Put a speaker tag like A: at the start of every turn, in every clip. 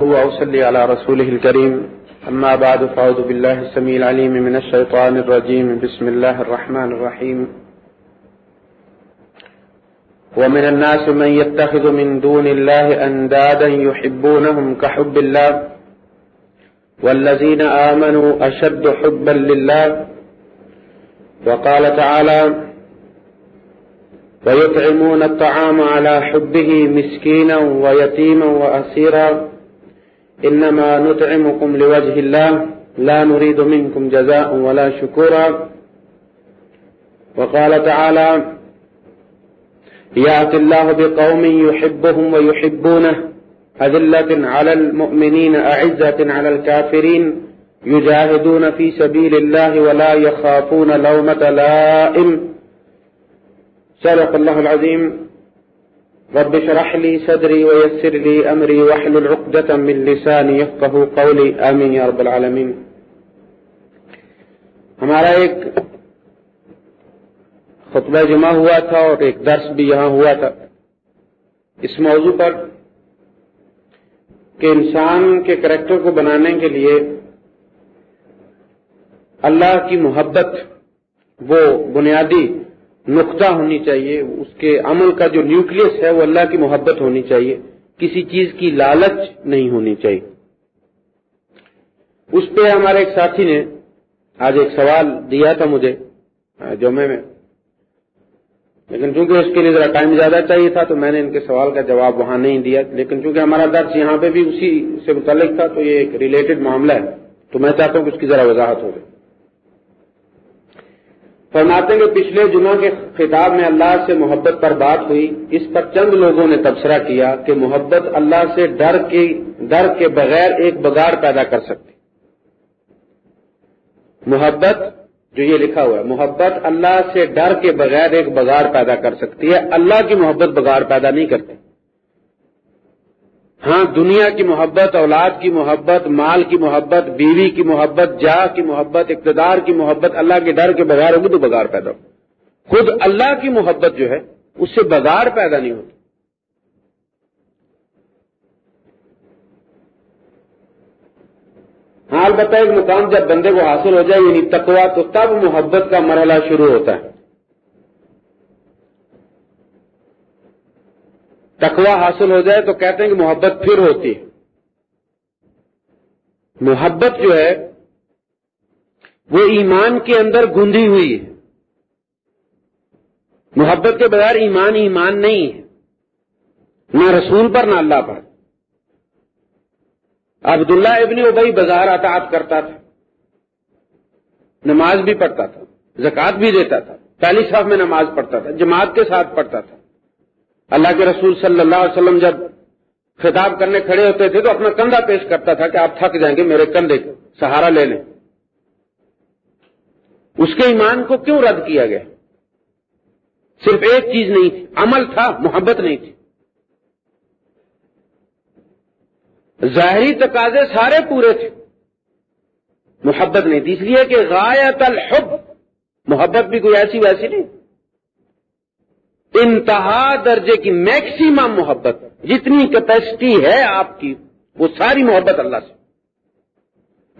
A: وأصلي على رسوله الكريم. أما بعد، فأعوذ بالله السميع العليم من الشيطان الرجيم. بسم الله الرحمن الرحيم. ومن الناس من يتخذ من دون الله أندادا يحبونهم كحب الله. والذين آمنوا أشد حبا لله. وقال تعالى ويطعمون الطعام على حبه مسكينا ويتيما وأسيرا. إنما نطعمكم لوجه الله، لا نريد منكم جزاء ولا شكورا. وقال تعالى يأتي الله بقوم يحبهم ويحبونه، أذلة على المؤمنين، أعزة على الكافرين، يجاهدون في سبيل الله ولا يخافون لومة لائم. سرق الله العظيم. رب شرح لي صدري ويسر لي أمري وحل العقدة من لساني يفقه قولي. آمين يا رب العالمين. ہمارا ایک خطبہ جمع ہوا تھا اور ایک درس بھی یہاں ہوا تھا۔ اس موضوع پر کہ انسان کے کریکٹر کو بنانے کے لیے اللہ کی محبت، وہ بنیادی نقطہ ہونی چاہیے، اس کے عمل کا جو نیوکلس ہے، وہ اللہ کی محبت ہونی چاہیے۔ کسی چیز کی لالچ نہیں ہونی چاہیے۔ اس پہ ہمارے ایک ساتھی نے آج ایک سوال دیا تھا مجھے جمعے میں۔ لیکن چونکہ اس کے لیے ذرا ٹائم زیادہ چاہیے تھا، تو میں نے ان کے سوال کا جواب وہاں نہیں دیا۔ لیکن چونکہ ہمارا درس یہاں پہ بھی اسی سے متعلق تھا، تو یہ ایک ریلیٹڈ معاملہ ہے۔ تو میں چاہتا ہوں کہ اس کی ذرا وضاحت ہو گئی فرماتے ہیں کہ پچھلے جمعہ کے خطاب میں اللہ سے محبت پر بات ہوئی۔ اس پر چند لوگوں نے تبصرہ کیا کہ محبت اللہ سے ڈر کے ڈر کے بغیر ایک بگاڑ پیدا کر سکتی۔ محبت، جو یہ لکھا ہوا ہے، محبت اللہ سے ڈر کے بغیر ایک بگاڑ پیدا کر سکتی ہے۔ اللہ کی محبت بگاڑ پیدا نہیں کرتی۔ ہاں دنیا کی محبت، اولاد کی محبت، مال کی محبت، بیوی کی محبت، جا کی محبت، اقتدار کی محبت، اللہ کے ڈر کے بغیر ہوگی تو بگاڑ پیدا ہو۔ خود اللہ کی محبت جو ہے، اس سے بگاڑ پیدا نہیں ہوتی۔ ہاں البتہ ایک مقام جب بندے کو حاصل ہو جائے یعنی تقوا تو تب محبت کا مرحلہ شروع ہوتا ہے۔ تقوا حاصل ہو جائے تو کہتے ہیں کہ محبت پھر ہوتی ہے۔ محبت جو ہے، وہ ایمان کے اندر گندی ہوئی ہے۔ محبت کے بغیر ایمان ایمان نہیں ہے۔ نہ رسول پر، نہ اللہ پر۔ عبداللہ ابن ابئی بازار اطاعت کرتا تھا۔ نماز بھی پڑھتا تھا۔ زکات بھی دیتا تھا۔ پہلی صاحب میں نماز پڑھتا تھا۔ جماعت کے ساتھ پڑھتا تھا۔ اللہ کے رسول صلی اللہ علیہ وسلم جب خطاب کرنے کھڑے ہوتے تھے تو اپنا کندھا پیش کرتا تھا کہ آپ تھک جائیں گے میرے کندھے سہارا لے لیں۔ اس کے ایمان کو کیوں رد کیا گیا؟ صرف ایک چیز نہیں تھی عمل تھا، محبت نہیں تھی۔ ظاہری تقاضے سارے پورے تھے، محبت نہیں تھی۔ اس لیے کہ غایت الحب، محبت بھی کوئی ایسی ویسی نہیں۔ انتہا درجے کی میکسیمم محبت۔ جتنی کیپیسٹی ہے آپ کی، وہ ساری محبت اللہ سے۔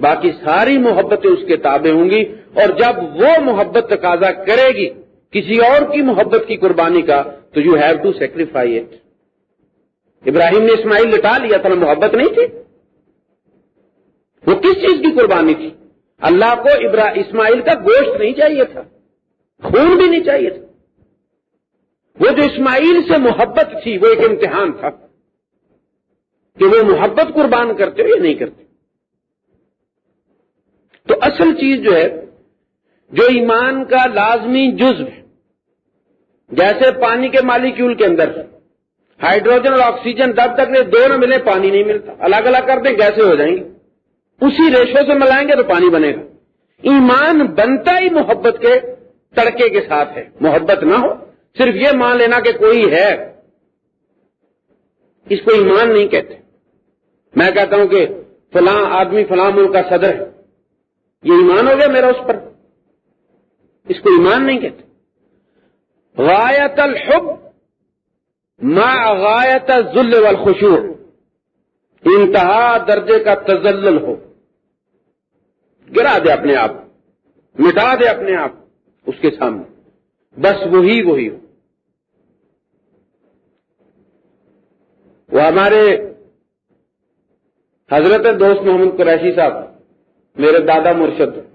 A: باقی ساری محبتیں اس کے تابع ہوں گی۔ اور جب وہ محبت تقاضا کرے گی کسی اور کی محبت کی قربانی کا، تو you have to sacrifice it Ibrahim نے اسماعیل لٹا لیا تھا محبت نہیں تھی۔ وہ کس چیز کی قربانی تھی؟ اللہ کو اسماعیل کا گوشت نہیں چاہیے تھا۔ خون بھی نہیں چاہیے تھا۔ وہ جو اسماعیل سے محبت تھی، وہ ایک امتحان تھا کہ وہ محبت قربان کرتے ہو یا نہیں کرتے۔ تو اصل چیز جو ہے، جو ایمان کا لازمی جزو ہے، جیسے پانی کے مالیکیول کے اندر ہائیڈروجن اور آکسیجن تب تک دو نہ ملے، پانی نہیں ملتا۔ الگ الگ کر دیں کیسے ہو جائیں گے۔ اسی ریشو سے ملائیں گے تو پانی بنے گا۔ ایمان بنتا ہی محبت کے تڑکے کے ساتھ ہے۔ محبت نہ ہو۔ صرف یہ مان لینا کہ کوئی ہے، اس کو ایمان نہیں کہتے۔ میں کہتا ہوں کہ فلاں آدمی، فلاں ملک کا صدر ہے۔ یہ ایمان ہو گیا میرا اس پر۔ اس کو ایمان نہیں کہتے۔ غایت الحب ما غایت ذل والخشوع۔ انتہا درجے کا تزلل ہو۔ گرا دے اپنے آپ، مٹا دے اپنے آپ اس کے سامنے۔ بس وہی وہی ہو۔ وہ ہمارے حضرت دوست محمد قریشی صاحب، میرے دادا مرشد۔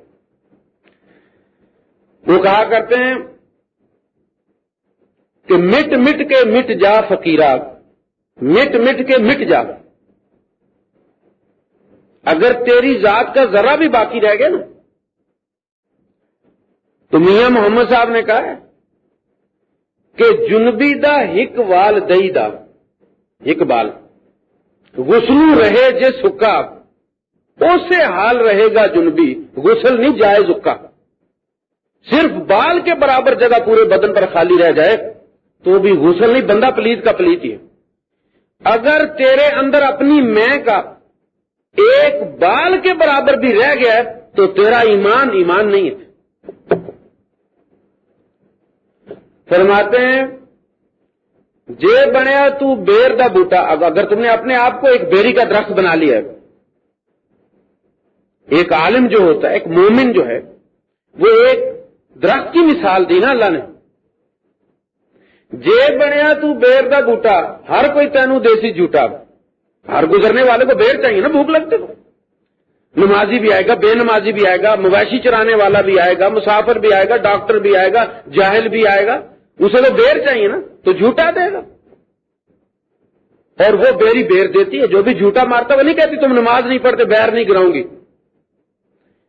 A: وہ کہا کرتے ہیں کہ مٹ مٹ کے مٹ جا فقیرہ، مٹ مٹ کے مٹ جا۔ اگر تیری ذات کا ذرا بھی باقی رہ گیا نا۔ تو میاں محمد صاحب نے کہا ہے کہ جنبی دا ہک وال دئی دا ہک بال غسلو رہے جے سکا اسے حال رہے گا جنبی۔ غسل نہیں جائے زکا۔ صرف بال کے برابر جگہ پورے بدن پر خالی رہ جائے، تو بھی غسل نہیں، بندہ پلیت کا پلیت ہی ہے۔ اگر تیرے اندر اپنی میں کا ایک بال کے برابر بھی رہ گیا، تو تیرا ایمان ایمان نہیں ہے۔ فرماتے ہیں، جے بنیا تو بیر دا بوٹا اگر تم نے اپنے آپ کو ایک بیری کا درخت بنا لیا ایک عالم جو ہوتا ہے، ایک مومن جو ہے، وہ ایک درخت کی مثال دی نا اللہ نے۔ جے بنیا تو بیر دا بوٹا، ہر کوئی تینوں دیسی جھوٹا۔ ہر گزرنے والے کو بیر چاہیے نا، بھوک لگتے کو۔ نمازی بھی آئے گا، بے نمازی بھی آئے گا، مویشی چرانے والا بھی آئے گا، مسافر بھی آئے گا، ڈاکٹر بھی آئے گا، جاہل بھی آئے گا۔ اسے تو بیر چاہیے نا، تو جھوٹا دے گا۔ اور وہ بیری بیر دیتی ہے، جو بھی جھوٹا مارتا وہ نہیں کہتی تم نماز نہیں پڑھتے، بیر نہیں گراؤں گی۔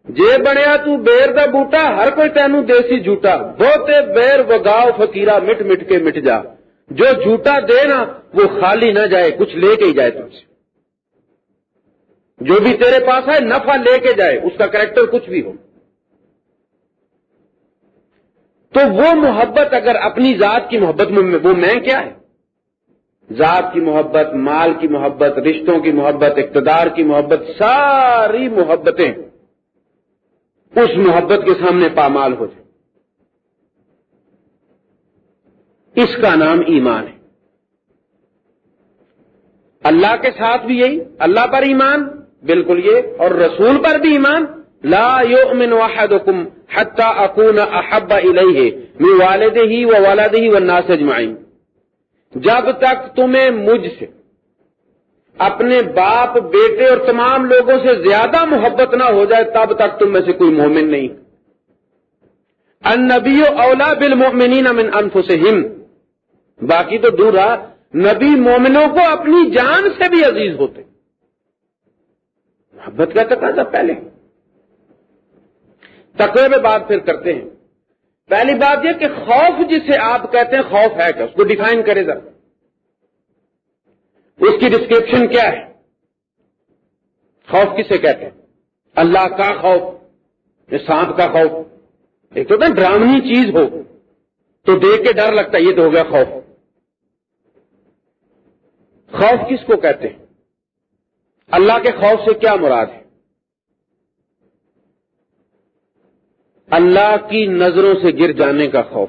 A: جے بنیا تو بیر دا بوٹا، ہر کوئی تینوں دیسی جھوٹا۔ بہتے بیر وگاؤ فکیرا مٹ مٹ کے مٹ جا۔ جو جھوٹا دے نا وہ خالی نہ جائے، کچھ لے کے ہی جائے تم سے۔ جو بھی تیرے پاس ہے، نفع لے کے جائے، اس کا کریکٹر کچھ بھی ہو۔ تو وہ محبت اگر اپنی ذات کی محبت میں وہ میں کیا ہے؟ ذات کی محبت، مال کی محبت، رشتوں کی محبت، اقتدار کی محبت، ساری محبتیں اس محبت کے سامنے پامال ہو جائے اس کا نام ایمان ہے۔ اللہ کے ساتھ بھی یہی، اللہ پر ایمان، بالکل یہ، اور رسول پر بھی ایمان۔ لا یؤمن احدکم حتی اکون احب الیہ من والدہ ہی و والدہ ہی والناس اجمعین جب تک تمہیں مجھ سے، اپنے باپ، بیٹے اور تمام لوگوں سے زیادہ محبت نہ ہو جائے، تب تک تم میں سے کوئی مومن نہیں۔ النبی اولا بالمؤمنین من انفسہم۔ باقی تو دور رہا نبی مومنوں کو اپنی جان سے بھی عزیز ہوتے۔ محبت کا تقاضا پہلے۔ تقوی میں بات پھر کرتے ہیں۔ پہلی بات یہ کہ خوف جسے آپ کہتے ہیں، خوف ہے کیا؟ اس کو ڈیفائن کرے ذرا۔ اس کی ڈسکرپشن کیا ہے؟ خوف کسے کہتے ہیں؟ اللہ کا خوف سانپ کا خوف۔ ایک تو ڈرامنی چیز ہو، تو دیکھ کے ڈر لگتا ہے، یہ تو ہو گیا خوف۔ خوف کس کو کہتے ہیں؟ اللہ کے خوف سے کیا مراد ہے؟ اللہ کی نظروں سے گر جانے کا خوف،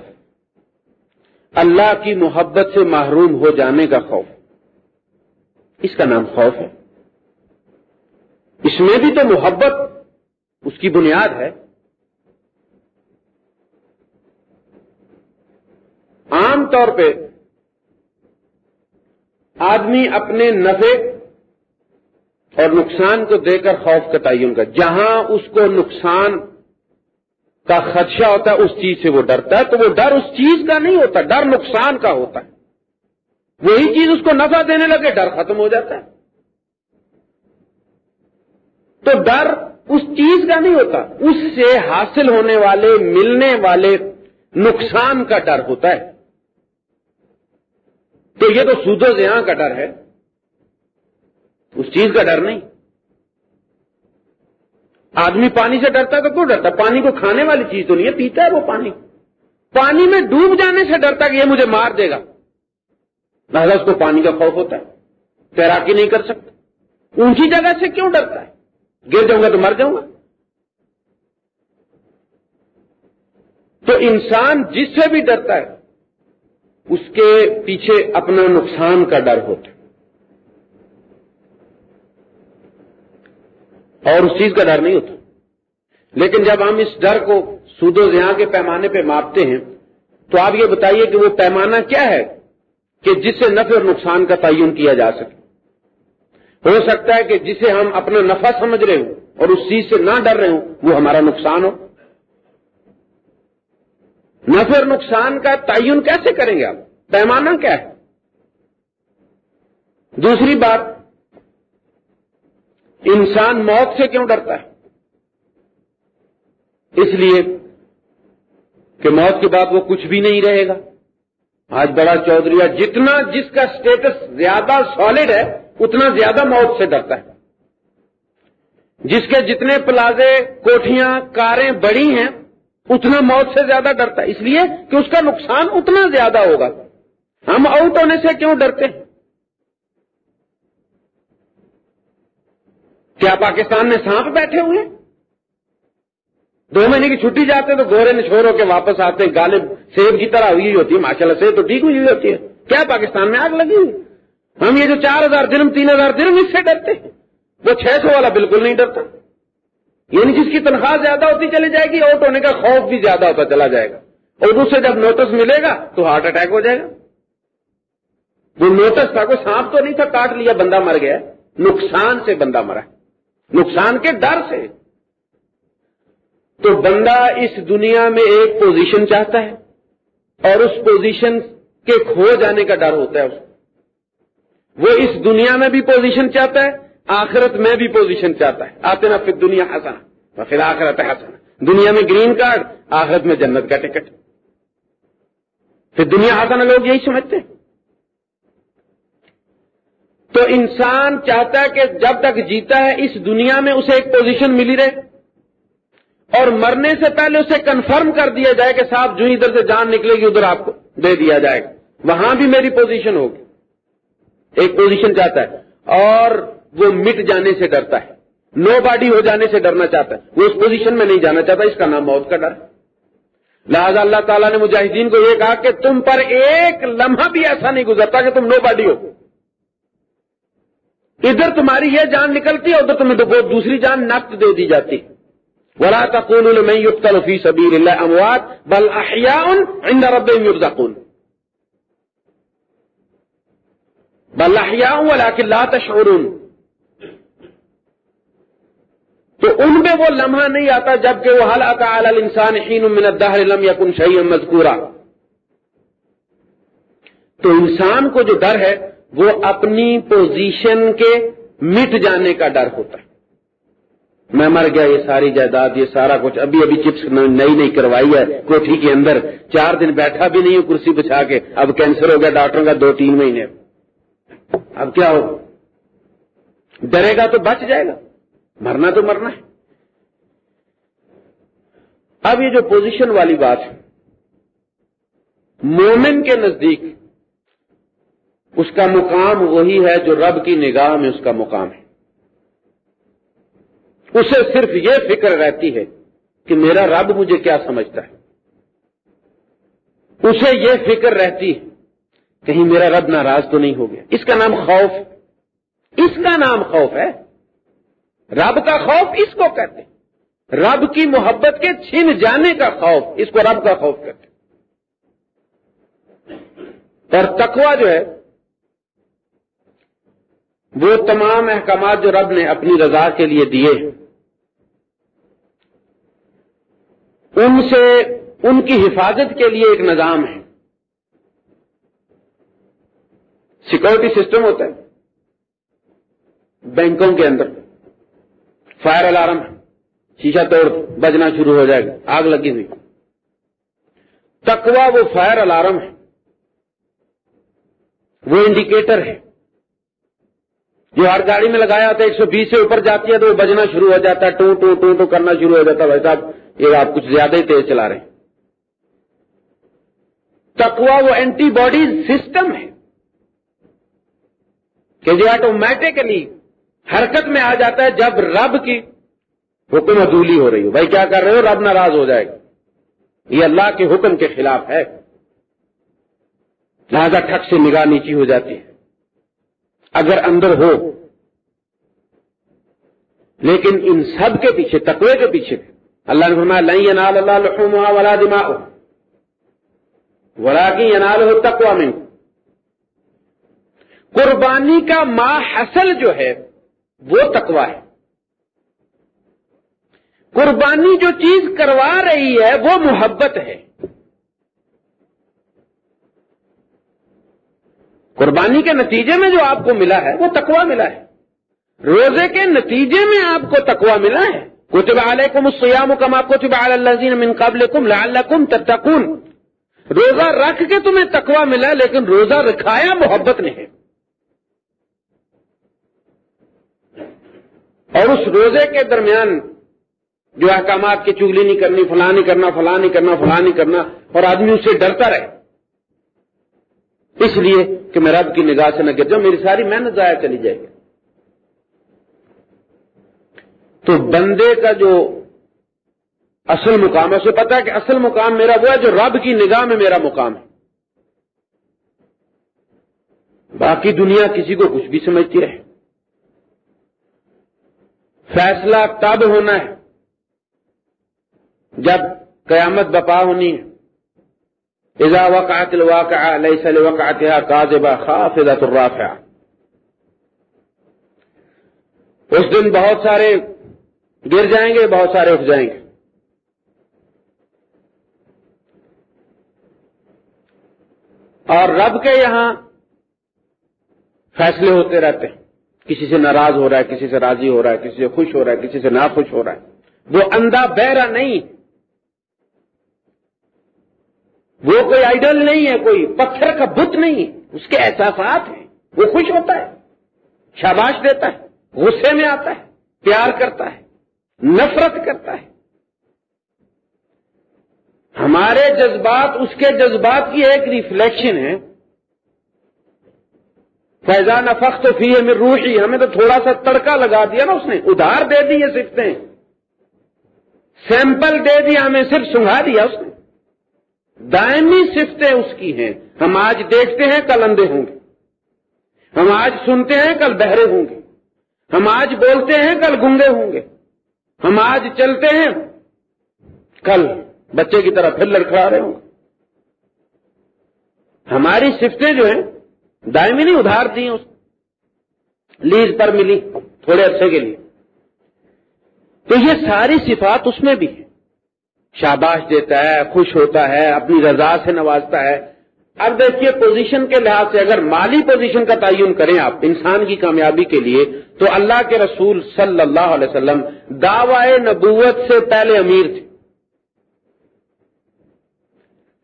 A: اللہ کی محبت سے محروم ہو جانے کا خوف۔ اس کا نام خوف ہے۔ اس میں بھی تو محبت اس کی بنیاد ہے۔ عام طور پہ آدمی اپنے نفے اور نقصان کو دے کر خوف کا تعین کا جہاں اس کو نقصان کا خدشہ ہوتا ہے، اس چیز سے وہ ڈرتا ہے، تو وہ ڈر اس چیز کا نہیں ہوتا، ڈر نقصان کا ہوتا ہے۔ وہی چیز اس کو نفع دینے لگے، ڈر ختم ہو جاتا ہے۔ تو ڈر اس چیز کا نہیں ہوتا، اس سے حاصل ہونے والے، ملنے والے نقصان کا ڈر ہوتا ہے۔ تو یہ تو سود و زیاں کا ڈر ہے۔ اس چیز کا ڈر نہیں۔ آدمی پانی سے ڈرتا تو کیوں ڈرتا پانی کو کھانے والی چیز تو نہیں ہے، پیتا ہے وہ پانی۔ پانی میں ڈوب جانے سے ڈرتا کہ یہ مجھے مار دے گا۔ لہذا اس کو پانی کا خوف ہوتا ہے۔ تیراکی نہیں کر سکتا۔ اونچی جگہ سے کیوں ڈرتا ہے؟ گر جاؤں گا تو مر جاؤں گا۔ تو انسان جس سے بھی ڈرتا ہے، اس کے پیچھے اپنا نقصان کا ڈر ہوتا ہے۔ اور اس چیز کا ڈر نہیں ہوتا۔ لیکن جب ہم اس ڈر کو سود و زیاں کے پیمانے پہ ماپتے ہیں، تو آپ یہ بتائیے کہ وہ پیمانہ کیا ہے کہ جس سے نفع اور نقصان کا تعین کیا جا سکے۔ ہو سکتا ہے کہ جسے ہم اپنا نفع سمجھ رہے ہوں اور اس چیز سے نہ ڈر رہے ہوں، وہ ہمارا نقصان ہو۔ نفع اور نقصان کا تعین کیسے کریں گے آپ؟ پیمانہ کیا ہے؟ دوسری بات انسان موت سے کیوں ڈرتا ہے؟ اس لیے کہ موت کے بعد وہ کچھ بھی نہیں رہے گا۔ آج بڑا چودھری جتنا جس کا سٹیٹس زیادہ سالڈ ہے، اتنا زیادہ موت سے ڈرتا ہے۔ جس کے جتنے پلازے کوٹیاں کاریں بڑی ہیں، اتنا موت سے زیادہ ڈرتا ہے۔ اس لیے کہ اس کا نقصان اتنا زیادہ ہوگا۔ ہم آؤٹ ہونے سے کیوں ڈرتے ہیں؟ کیا پاکستان میں سانپ بیٹھے ہوئے دو مہینے کی چھٹی جاتے ہیں تو گورے نچھور ہو کے واپس آتے ہیں گالب سیب کی طرح ہوئی ہوتی ہے ماشاء اللہ سے تو ٹھیک ہوئی ہوتی ہے۔ کیا پاکستان میں آگ لگی ہوئی؟ ہم یہ جو چار ہزار درم تین ہزار درم اس سے ڈرتے ہیں۔ وہ چھ سو والا بالکل نہیں ڈرتا۔ یعنی جس کی تنخواہ زیادہ ہوتی چلی جائے گی، آؤٹ ہونے کا خوف بھی زیادہ ہوتا چلا جائے گا۔ اور اس سے جب نوٹس ملے گا، تو ہارٹ اٹیک ہو جائے گا۔ وہ نوٹس تھا، کوئی سانپ تو نہیں تھا، کاٹ لیا، بندہ مر گیا۔ نقصان سے بندہ مرا ہے۔ نقصان کے ڈر سے۔ تو بندہ اس دنیا میں ایک پوزیشن چاہتا ہے اور اس پوزیشن کے کھو جانے کا ڈر ہوتا ہے اس وہ اس دنیا میں بھی پوزیشن چاہتا ہے، آخرت میں بھی پوزیشن چاہتا ہے۔ آتے نا پھر دنیا حسنا پھر آخرت حسنا دنیا میں گرین کارڈ، آخرت میں جنت کا ٹکٹ۔ پھر دنیا حسنا لوگ یہی سمجھتے ہیں۔ تو انسان چاہتا ہے کہ جب تک جیتا ہے، اس دنیا میں اسے ایک پوزیشن ملی رہے۔ اور مرنے سے پہلے اسے کنفرم کر دیا جائے کہ صاحب، جو ادھر سے جان نکلے گی، ادھر آپ کو دے دیا جائے گا۔ وہاں بھی میری پوزیشن ہوگی۔ ایک پوزیشن چاہتا ہے۔ اور وہ مٹ جانے سے ڈرتا ہے۔ نو باڈی ہو جانے سے ڈرنا چاہتا ہے۔ وہ اس پوزیشن میں نہیں جانا چاہتا، اس کا نام موت کا ڈر لہذا اللہ تعالیٰ نے مجاہدین کو یہ کہا کہ تم پر ایک لمحہ بھی ایسا نہیں گزرتا کہ تم نو باڈی ہو۔ ادھر تمہاری یہ جان نکلتی ہے، ادھر تمہیں دوسری جان نقد دے دی جاتی۔ ولا تقول لمن يقتل في سبيل الله اموات بل احياء عند ربهم يرزقون۔ بل احياء ولكن لا تشعرون۔ تو ان میں وہ لمحہ نہیں آتا جبکہ وہ حل علی الانسان حين من الدهر لم يكن شيئا مذكورا۔ تو انسان کو جو ڈر ہے وہ اپنی پوزیشن کے مٹ جانے کا ڈر ہوتا ہے۔ میں مر گیا، یہ ساری جائیداد، یہ سارا کچھ ابھی ابھی چپس نئی نہیں کروائی ہے کوٹھی کے اندر۔ چار دن بیٹھا بھی نہیں ہوں کرسی بچھا کے۔ اب کینسر ہو گیا ڈاکٹروں کا دو تین مہینے۔ اب کیا ہو؟ ڈرے گا تو بچ جائے گا۔ مرنا تو مرنا ہے۔ اب یہ جو پوزیشن والی بات ہے، مومن کے نزدیک اس کا مقام وہی ہے جو رب کی نگاہ میں اس کا مقام ہے۔ اسے صرف یہ فکر رہتی ہے کہ میرا رب مجھے کیا سمجھتا ہے۔ اسے یہ فکر رہتی ہے، کہیں میرا رب ناراض تو نہیں ہو گیا۔ اس کا نام خوف اس کا نام خوف ہے۔ رب کا خوف اس کو کہتے ہیں۔ رب کی محبت کے چھن جانے کا خوف اس کو رب کا خوف کہتے ہیں۔ اور تقوا جو ہے وہ تمام احکامات جو رب نے اپنی رضا کے لیے دیے، ان سے ان کی حفاظت کے لیے ایک نظام ہے۔ سیکورٹی سسٹم ہوتا ہے، بینکوں کے اندر۔ فائر الارم شیشہ توڑ، بجنا شروع ہو جائے گا، آگ لگی ہوئی۔ تکوا وہ فائر الارم ہے، وہ انڈیکیٹر ہے۔ جو ہر گاڑی میں لگایا ہوتا ہے، ایک سو بیس سے اوپر جاتی ہے تو وہ بجنا شروع ہو جاتا ہے ٹو ٹو ٹو ٹو کرنا شروع ہو جاتا ہے۔ بھائی صاحب، یہ آپ کچھ زیادہ ہی تیز چلا رہے ہیں۔ تکوا وہ اینٹی باڈی سسٹم ہے کہ جو آٹومیٹکلی حرکت میں آ جاتا ہے جب رب کی حکم عدولی ہو رہی ہو۔ بھائی کیا کر رہے ہو؟ رب ناراض ہو جائے گا۔ یہ اللہ کے حکم کے خلاف ہے۔ لہذا ٹھک سے نگاہ نیچی ہو جاتی ہے۔ اگر اندر ہو۔ لیکن ان سب کے پیچھے، تقوی کے پیچھے، اللہ نے فرمایا لئی انال اللہ لحومها ولا دماؤ ولا کی انال ہو تقوا میں قربانی کا ماں حسل جو ہے، وہ تقوا ہے۔ قربانی جو چیز کروا رہی ہے، وہ محبت ہے۔ قربانی کے نتیجے میں جو آپ کو ملا ہے، وہ تقوا ملا ہے۔ روزے کے نتیجے میں آپ کو تقوا ملا ہے۔ کتب علیکم السیام کما کتب علی الذین من قبلکم لعلکم تتقون۔ روزہ رکھ کے تمہیں تقوا ملا، لیکن روزہ رکھایا محبت نے ہے اور اس روزے کے درمیان جو احکامات کی چگلی نہیں کرنی فلاں نہیں کرنا فلاں نہیں کرنا فلاں نہیں کرنا، اور آدمی اس سے ڈرتا رہے۔ اس لیے کہ میں رب کی نگاہ سے نہ گر جاؤں، میری ساری محنت ضائع چلی جائے گی۔ تو بندے کا جو اصل مقام ہے، اسے پتا ہے کہ اصل مقام میرا وہ ہے جو رب کی نگاہ میں میرا مقام ہے۔ باقی دنیا کسی کو کچھ بھی سمجھتی رہے۔ فیصلہ تب ہونا ہے جب قیامت بپا ہونی ہے۔ اذا وقعت الواقع ليس لوقعتها كاذبه خافضه الرافعه اس دن بہت سارے گر جائیں گے، بہت سارے اٹھ جائیں گے۔ اور رب کے یہاں فیصلے ہوتے رہتے ہیں۔ کسی سے ناراض ہو رہا ہے، کسی سے راضی ہو رہا ہے، کسی سے خوش ہو رہا ہے، کسی سے ناخوش ہو رہا ہے۔ وہ اندھا بہرا نہیں وہ کوئی آئیڈل نہیں ہے، کوئی پتھر کا بت نہیں ہے۔ اس کے احساسات ہیں۔ وہ خوش ہوتا ہے، شاباش دیتا ہے، غصے میں آتا ہے، پیار کرتا ہے، نفرت کرتا ہے۔ ہمارے جذبات، اس کے جذبات کی ایک ریفلیکشن ہے۔ فیضان فخت فی ہے روحی ہمیں تو تھوڑا سا تڑکا لگا دیا نا اس نے۔ ادھار دے دی یہ سفتے سیمپل دے دیا ہمیں صرف سنگھا دیا اس نے۔ دائمی سفتیں اس کی ہیں۔ ہم آج دیکھتے ہیں کل اندھے ہوں گے۔ ہم آج سنتے ہیں کل بہرے ہوں گے۔ ہم آج بولتے ہیں کل گنگے ہوں گے۔ ہم آج چلتے ہیں کل بچے کی طرح پھر لڑکھڑا رہے ہوں گے۔ ہماری سفتیں جو ہیں، دائمی نہیں ادھار دی اس لیز پر ملی، تھوڑے عرصے کے لیے۔ تو یہ ساری صفات اس میں بھی ہے شاباش دیتا ہے، خوش ہوتا ہے، اپنی رضا سے نوازتا ہے۔ اب دیکھیے پوزیشن کے لحاظ سے اگر مالی پوزیشن کا تعین کریں آپ انسان کی کامیابی کے لیے، تو اللہ کے رسول صلی اللہ علیہ وسلم دعوی نبوت سے پہلے امیر تھے۔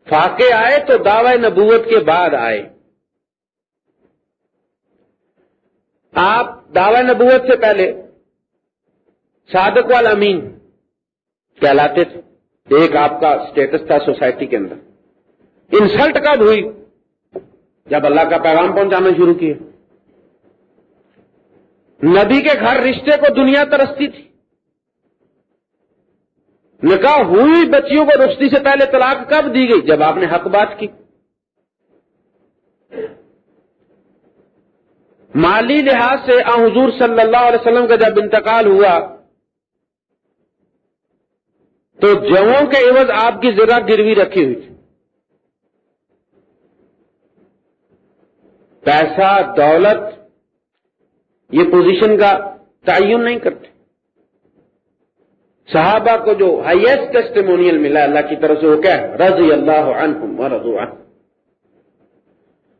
A: فاقے آئے تو دعوی نبوت کے بعد آئے۔ آپ دعوی نبوت سے پہلے صادق والا امین کہلاتے تھے۔ ایک آپ کا اسٹیٹس تھا سوسائٹی کے اندر۔ انسلٹ کب ہوئی؟ جب اللہ کا پیغام پہنچانا شروع کیا نبی کے گھر رشتے کو دنیا ترستی تھی۔ نکاح ہوئی، بچیوں کو رشتی سے پہلے طلاق کب دی گئی؟ جب آپ نے حق بات کی۔ مالی لحاظ سے آ حضور صلی اللہ علیہ وسلم کا جب انتقال ہوا تو جووں کے عوض آپ کی ذرا گروی رکھی ہوئی تھی۔ پیسہ، دولت، یہ پوزیشن کا تعین نہیں کرتے۔ صحابہ کو جو ہائیسٹ ٹیسٹیمونیل ملا اللہ کی طرف سے وہ کیا ہے؟ رضی اللہ عنہم رضو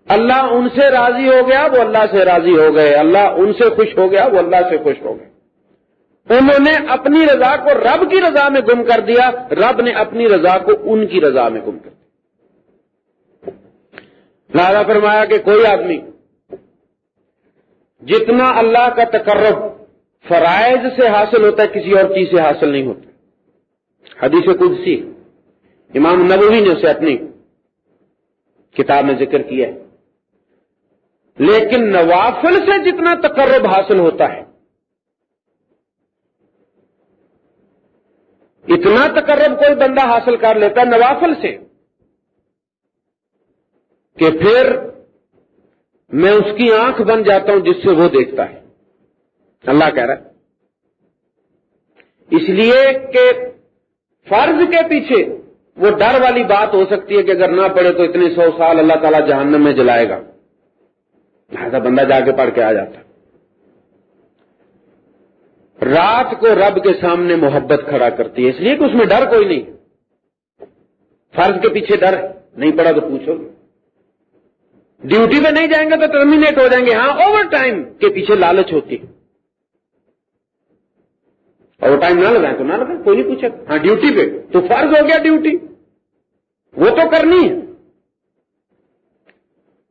A: اللہ ان سے راضی ہو گیا، وہ اللہ سے راضی ہو گئے۔ اللہ ان سے خوش ہو گیا، وہ اللہ سے خوش ہو گئے۔ انہوں نے اپنی رضا کو رب کی رضا میں گم کر دیا، رب نے اپنی رضا کو ان کی رضا میں گم کر دیا۔ لہذا فرمایا کہ کوئی آدمی جتنا اللہ کا تقرب فرائض سے حاصل ہوتا ہے، کسی اور چیز سے حاصل نہیں ہوتا۔ حدیث قدسی، امام نبوی نے اسے اپنی کتاب میں ذکر کیا ہے۔ لیکن نوافل سے جتنا تقرب حاصل ہوتا ہے اتنا تقرب کوئی بندہ حاصل کر لیتا ہے نوافل سے کہ پھر میں اس کی آنکھ بن جاتا ہوں جس سے وہ دیکھتا ہے۔ اللہ کہہ رہا ہے۔ اس لیے کہ فرض کے پیچھے وہ ڈر والی بات ہو سکتی ہے کہ اگر نہ پڑے تو اتنے سو سال اللہ تعالیٰ جہنم میں جلائے گا۔ لہٰذا بندہ جا کے پڑھ کے آ جاتا۔ رات کو رب کے سامنے محبت کھڑا کرتی ہے، اس لیے کہ اس میں ڈر کوئی نہیں۔ فرض کے پیچھے ڈر نہیں پڑا تو پوچھو۔ ڈیوٹی پہ نہیں جائیں گے تو ٹرمینیٹ ہو جائیں گے۔ ہاں اوور ٹائم کے پیچھے لالچ ہوتی ہے۔ اوور ٹائم نہ لگائیں تو نہ لگائیں، کوئی نہیں پوچھے۔ ہاں ڈیوٹی پہ۔ تو فرض ہو گیا ڈیوٹی۔ وہ تو کرنی ہے۔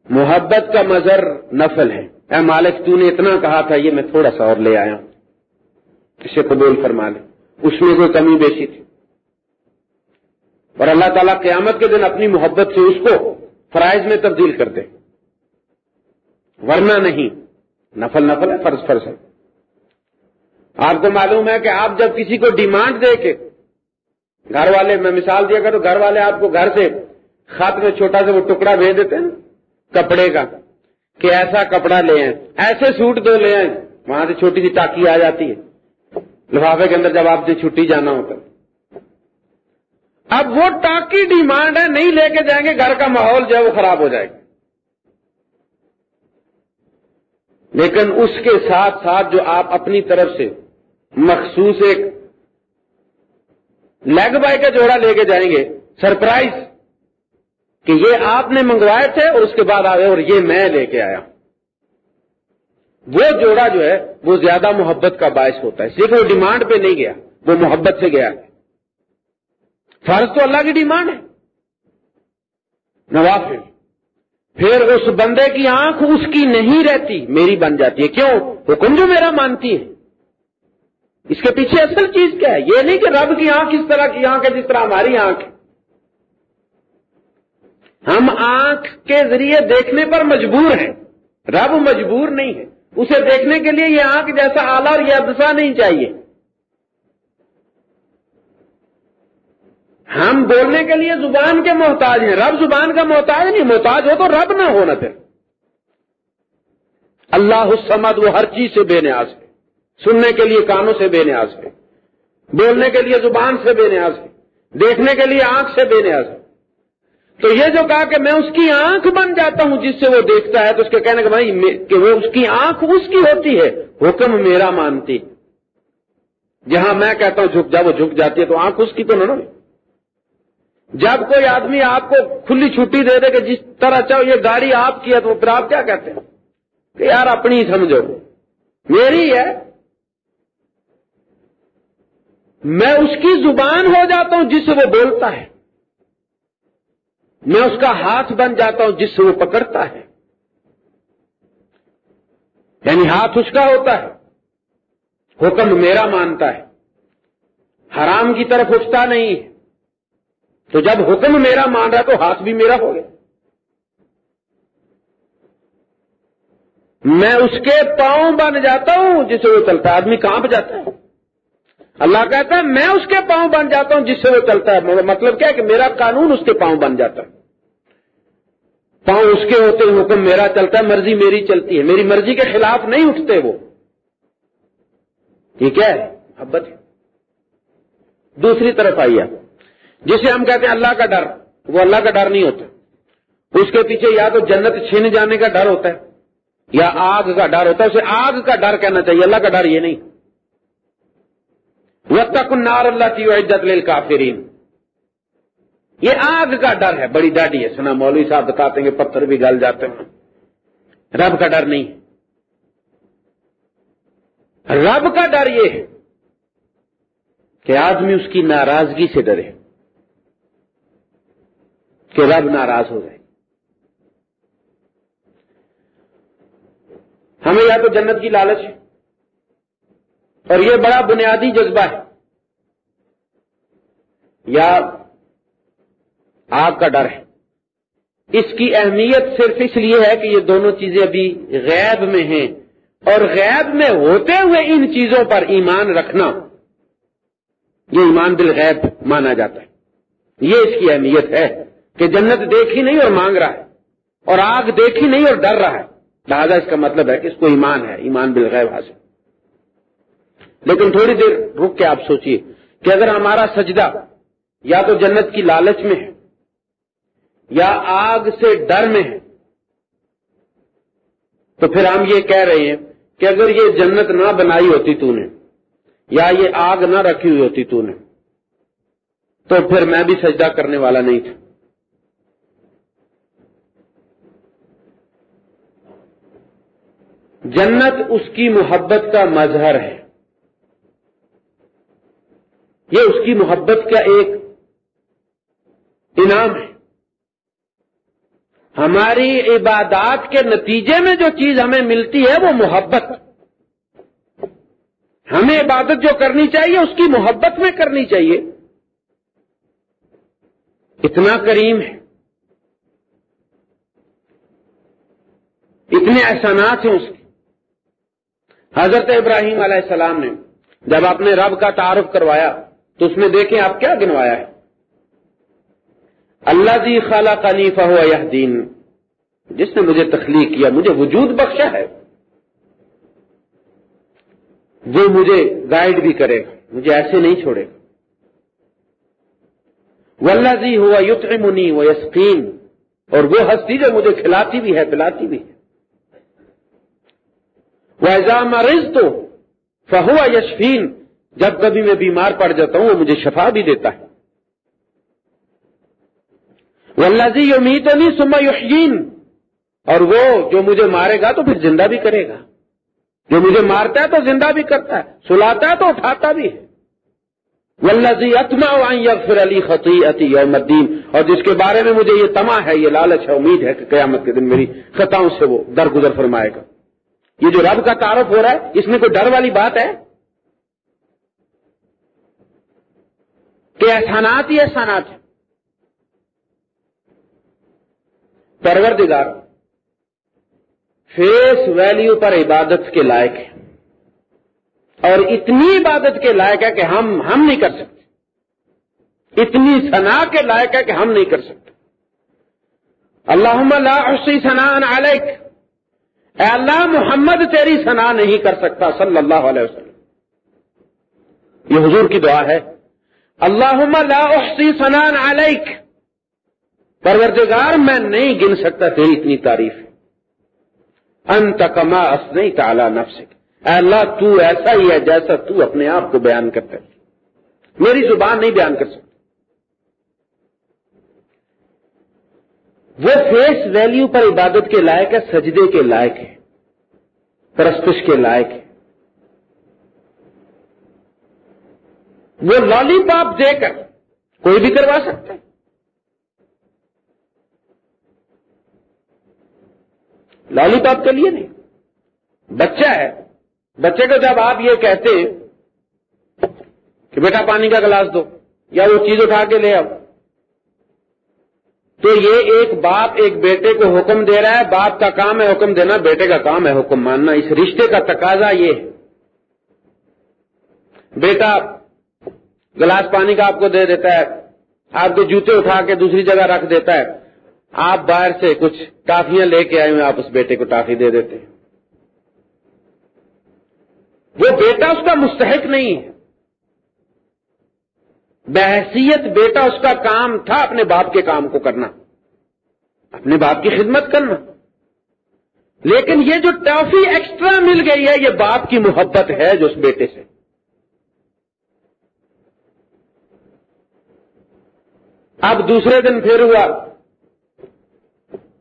A: محبت کا مظر نفل ہے۔ اے مالک، تو نے اتنا کہا تھا، یہ میں تھوڑا سا اور لے آیا ہوں۔ اسے قبول فرما لے۔ اس میں کوئی کمی بیشی تھی۔ اور اللہ تعالیٰ قیامت کے دن اپنی محبت سے اس کو فرائض میں تبدیل کر دے۔ ورنہ نہیں، نفل نفل ہے، فرض فرض ہے۔ آپ کو معلوم ہے کہ آپ جب کسی کو ڈیمانڈ دے کے گھر والے، میں مثال دیا کروں، گھر والے آپ کو گھر سے خط میں چھوٹا سا وہ ٹکڑا بھیج دیتے ہیں، کپڑے کا، کہ ایسا کپڑا لے آئیں۔ ایسے سوٹ دو لے آئیں، وہاں سے چھوٹی سی ٹاکی آ جاتی ہے۔ لفافے کے اندر جب آپ سے چھٹی جانا ہوتا اب وہ ٹاکی ڈیمانڈ ہے، نہیں لے کے جائیں گے، گھر کا ماحول جو ہے وہ خراب ہو جائے گا۔ لیکن اس کے ساتھ ساتھ جو آپ اپنی طرف سے مخصوص ایک لیگ بائی کا جوڑا لے کے جائیں گے، سرپرائز، کہ یہ آپ نے منگوائے تھے اور اس کے بعد آئے اور یہ میں لے کے آیا۔ وہ جوڑا جو ہے، وہ زیادہ محبت کا باعث ہوتا ہے۔ صرف وہ ڈیمانڈ پہ نہیں گیا، وہ محبت سے گیا۔ فرض تو اللہ کی ڈیمانڈ ہے۔ نوافل پھر اس بندے کی آنکھ اس کی نہیں رہتی، میری بن جاتی ہے۔ کیوں؟ حکم جو میرا مانتی ہے۔ اس کے پیچھے اصل چیز کیا ہے؟ یہ نہیں کہ رب کی آنکھ اس طرح کی آنکھ ہے جس طرح ہماری آنکھ ہے۔ ہم آنکھ کے ذریعے دیکھنے پر مجبور ہیں۔ رب مجبور نہیں ہے۔ اسے دیکھنے کے لیے یہ آنکھ جیسا آلہ اور یہ ادسا نہیں چاہیے۔ ہم بولنے کے لیے زبان کے محتاج ہیں۔ رب زبان کا محتاج نہیں، محتاج ہو تو رب نہ ہونا پھر۔ اللہ السمد وہ ہر چیز سے بے نیاز ہے۔ سننے کے لیے کانوں سے بے نیاز ہے۔ بولنے کے لیے زبان سے بے نیاز ہے۔ دیکھنے کے لیے آنکھ سے بے نیاز ہے۔ تو یہ جو کہا کہ میں اس کی آنکھ بن جاتا ہوں، جس سے وہ دیکھتا ہے، تو اس کے کہنے کا بھائی کہ وہ اس کی آنکھ اس کی ہوتی ہے۔ حکم میرا مانتی۔ جہاں میں کہتا ہوں جھک جا، وہ جھک جاتی ہے، تو آنکھ اس کی تو نہ جب کوئی آدمی آپ کو کھلی چھٹی دے دے کہ جس طرح چاہو، یہ گاڑی آپ کی ہے، تو پھر آپ کیا کہتے ہیں؟ کہ یار اپنی ہی سمجھو۔ میری ہے۔ میں اس کی زبان ہو جاتا ہوں جس سے وہ بولتا ہے۔ میں اس کا ہاتھ بن جاتا ہوں جس سے وہ پکڑتا ہے۔ یعنی ہاتھ اس کا ہوتا ہے۔ حکم میرا مانتا ہے۔ حرام کی طرف اٹھتا نہیں ہے۔ تو جب حکم میرا مان رہا تو ہاتھ بھی میرا ہو گیا۔ میں اس کے پاؤں بن جاتا ہوں جسے وہ چلتا ہے۔ آدمی کہاں پہ جاتا ہے؟ اللہ کہتا ہے، میں اس کے پاؤں بن جاتا ہوں جس سے وہ چلتا ہے۔ مطلب کیا ہے کہ میرا قانون اس کے پاؤں بن جاتا ہے۔ پاؤں اس کے ہوتے حکم میرا چلتا ہے، مرضی میری چلتی ہے۔ میری مرضی کے خلاف نہیں اٹھتے وہ۔ ٹھیک ہے؟ محبت دوسری طرف آئیے جسے ہم کہتے ہیں اللہ کا ڈر، وہ اللہ کا ڈر نہیں ہوتا۔ اس کے پیچھے یا تو جنت چھین جانے کا ڈر ہوتا ہے، یا آگ کا ڈر ہوتا ہے۔ اسے آگ کا ڈر کہنا چاہیے۔ اللہ کا ڈر یہ نہیں۔ وہ تک اللہ کی عزت لیل کافرین یہ آگ کا ڈر ہے، بڑی ڈاڈی ہے۔ سنا، مولوی صاحب بتاتے ہیں کہ پتھر بھی گل جاتے ہیں۔ رب کا ڈر نہیں۔ رب کا ڈر یہ ہے کہ آدمی اس کی ناراضگی سے ڈرے، کہ رب ناراض ہو جائے۔ ہمیں یا تو جنت کی لالچ ہے اور یہ بڑا بنیادی جذبہ ہے۔ یا آگ کا ڈر ہے۔ اس کی اہمیت صرف اس لیے ہے کہ یہ دونوں چیزیں ابھی غیب میں ہیں۔ اور غیب میں ہوتے ہوئے ان چیزوں پر ایمان رکھنا، یہ ایمان بالغیب مانا جاتا ہے۔ یہ اس کی اہمیت ہے کہ جنت دیکھی نہیں اور مانگ رہا ہے، اور آگ دیکھی نہیں اور ڈر رہا ہے۔ لہذا اس کا مطلب ہے کہ اس کو ایمان ہے، ایمان بالغیب حاصل۔ لیکن تھوڑی دیر رک کے آپ سوچئے کہ اگر ہمارا سجدہ یا تو جنت کی لالچ میں ہے یا آگ سے ڈر میں ہے، تو پھر ہم یہ کہہ رہے ہیں کہ اگر یہ جنت نہ بنائی ہوتی تو نے، یا یہ آگ نہ رکھی ہوئی ہوتی تو نے، تو پھر میں بھی سجدہ کرنے والا نہیں تھا۔ جنت اس کی محبت کا مظہر ہے۔ یہ اس کی محبت کا ایک انعام ہے۔ ہماری عبادات کے نتیجے میں جو چیز ہمیں ملتی ہے وہ محبت۔ ہمیں عبادت جو کرنی چاہیے اس کی محبت میں کرنی چاہیے۔ اتنا کریم ہے۔ اتنے احسانات ہیں اس کے۔ حضرت ابراہیم علیہ السلام نے جب اپنے رب کا تعارف کروایا تو اس میں دیکھیں آپ کیا گنوایا ہے۔ اللہ جی خالہ خلیفہ ہو یہ دین جس نے مجھے تخلیق کیا، مجھے وجود بخشا ہے۔ وہ مجھے گائیڈ بھی کرے گا مجھے ایسے نہیں چھوڑے۔ گا ولہ جی ہوا یوت منی و یسکین اور وہ ہستی جو مجھے کھلاتی بھی ہے، پلاتی بھی ہے۔ وہ مرض تو فہوا یشفین۔ جب کبھی میں بیمار پڑ جاتا ہوں وہ مجھے شفا بھی دیتا ہے۔ ولزی امید نہیں سما یقین اور وہ جو مجھے مارے گا تو پھر زندہ بھی کرے گا۔ جو مجھے مارتا ہے تو زندہ بھی کرتا ہے۔ سلاتا ہے تو اٹھاتا بھی ہے۔ ولزی اتما پھر علی خطی عتی یوم الدین اور جس کے بارے میں مجھے یہ تما ہے، یہ لالچ ہے، امید ہے کہ قیامت کے دن میری خطاؤں سے وہ درگزر فرمائے گا۔ یہ جو رب کا تعارف ہو رہا ہے، اس میں کوئی ڈر والی بات ہے؟ کہ احسانات ہی احسانات ہیں پروردگار فیس ویلیو پر عبادت کے لائق ہے اور اتنی عبادت کے لائق ہے کہ ہم ہم نہیں کر سکتے۔ اتنی سنا کے لائق ہے کہ ہم نہیں کر سکتے۔ اللہ اسی سنان علیک۔ اے اللہ، محمد تیری سنا نہیں کر سکتا، صلی اللہ علیہ وسلم۔ یہ حضور کی دعا ہے۔ اللہ لا احسی سنان علیک۔ پروردگار، میں نہیں گن سکتا تیری اتنی تعریف۔ انت کما اس نہیں تالا نفس اے اللہ، تو ایسا ہی ہے جیسا تو اپنے آپ کو بیان کرتا ہے۔ میری زبان نہیں بیان کر سکتی وہ فیس ویلیو پر عبادت کے لائق ہے، سجدے کے لائق ہے، پرستش کے لائق ہے۔ وہ لالی پاپ دے کر کوئی بھی کروا سکتا ہے۔ لالی پاپ کے لیے نہیں۔ بچہ ہے۔ بچے کو جب آپ یہ کہتے کہ بیٹا پانی کا گلاس دو یا وہ چیز اٹھا کے لے آؤ، تو یہ ایک باپ ایک بیٹے کو حکم دے رہا ہے، باپ کا کام ہے حکم دینا، بیٹے کا کام ہے حکم ماننا۔ اس رشتے کا تقاضا یہ ہے۔ بیٹا گلاس پانی کا آپ کو دے دیتا ہے، آپ کے جوتے اٹھا کے دوسری جگہ رکھ دیتا ہے۔ آپ باہر سے کچھ ٹافیاں لے کے آئے ہوئے، آپ اس بیٹے کو ٹافی دے دیتے ہیں۔ وہ بیٹا اس کا مستحق نہیں ہے۔ بحثیت بیٹا اس کا کام تھا اپنے باپ کے کام کو کرنا، اپنے باپ کی خدمت کرنا۔ لیکن یہ جو ٹافی ایکسٹرا مل گئی ہے، یہ باپ کی محبت ہے جو اس بیٹے سے۔ اب دوسرے دن پھر ہوا۔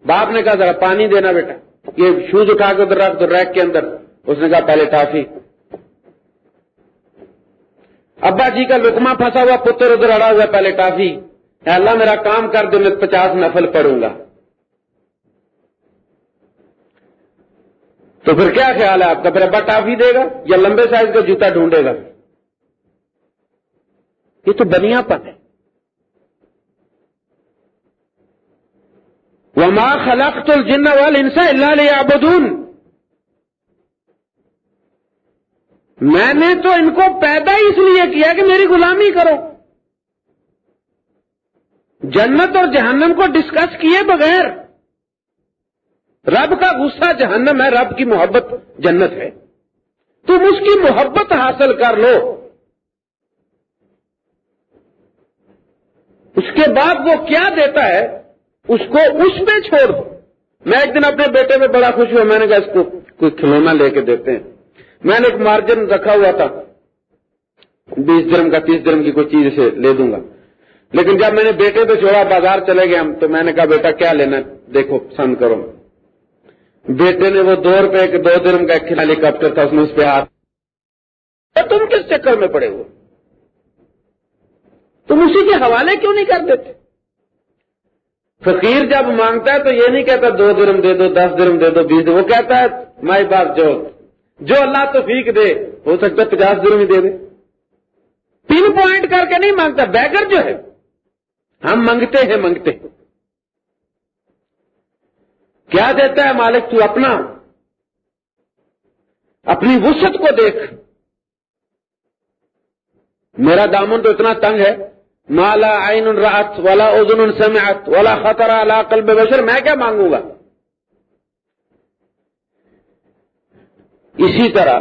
A: باپ نے کہا، ذرا پانی دینا بیٹا۔ یہ شوز اٹھا کے ادھر رکھ دو ریک کے اندر۔ اس نے کہا، پہلے ٹافی۔ ابا جی کا لکما پھنسا ہوا، پتر ادھر اڑا ہوا، پہلے ٹافی۔ اللہ، میرا کام کر دو، میں پچاس نفل پڑوں گا۔ تو پھر کیا خیال ہے آپ کا؟ پھر ابا ٹافی دے گا یا لمبے سائز کا جوتا ڈھونڈے گا؟ یہ تو بنیا پن ہے۔ وما خلقت الجن والانس الا ليعبدون۔ میں نے تو ان کو پیدا ہی اس لیے کیا کہ میری غلامی کرو۔ جنت اور جہنم کو ڈسکس کیے بغیر رب کا غصہ جہنم ہے، رب کی محبت جنت ہے۔ تم اس کی محبت حاصل کر لو۔ اس کے بعد وہ کیا دیتا ہے؟ اس کو اس پہ چھوڑ دو۔ میں ایک دن اپنے بیٹے میں بڑا خوش ہوا، میں نے کہا اس کو کوئی کھلونا لے کے دیتے ہیں۔ میں نے ایک مارجن رکھا ہوا تھا۔ بیس درم کا، تیس درم کی کوئی چیز سے لے دوں گا۔ لیکن جب میں نے بیٹے پہ چھوڑا، بازار چلے گئے ہم، تو میں نے کہا، بیٹا، کیا لینا دیکھو پسند کرو۔ بیٹے نے وہ دو روپے کے، دو درم کا ایک ہیلی کاپٹر تھا، اس میں اس پہ ہاتھ۔ تم کس چکر میں پڑے ہوئے تم اسی کے حوالے کیوں نہیں کر دیتے؟ فقیر جب مانگتا ہے تو یہ نہیں کہتا دو درم دے دو، دس درم دے دو، بیس وہ کہتا ہے، مائی بات جو جو اللہ توفیق دے، ہو سکتا ہے پچاس درم ہی دے دے۔ پن پوائنٹ کر کے نہیں مانگتا، بیگر جو ہے۔ ہم منگتے ہیں منگتے کیا دیتا ہے مالک تو اپنا؟ اپنی وسط کو دیکھ۔ میرا دامن تو اتنا تنگ ہے۔ مالا آئین رات والا ازن سمعت والا خطرہ اللہ قلب بشر، میں کیا مانگوں گا؟ اسی طرح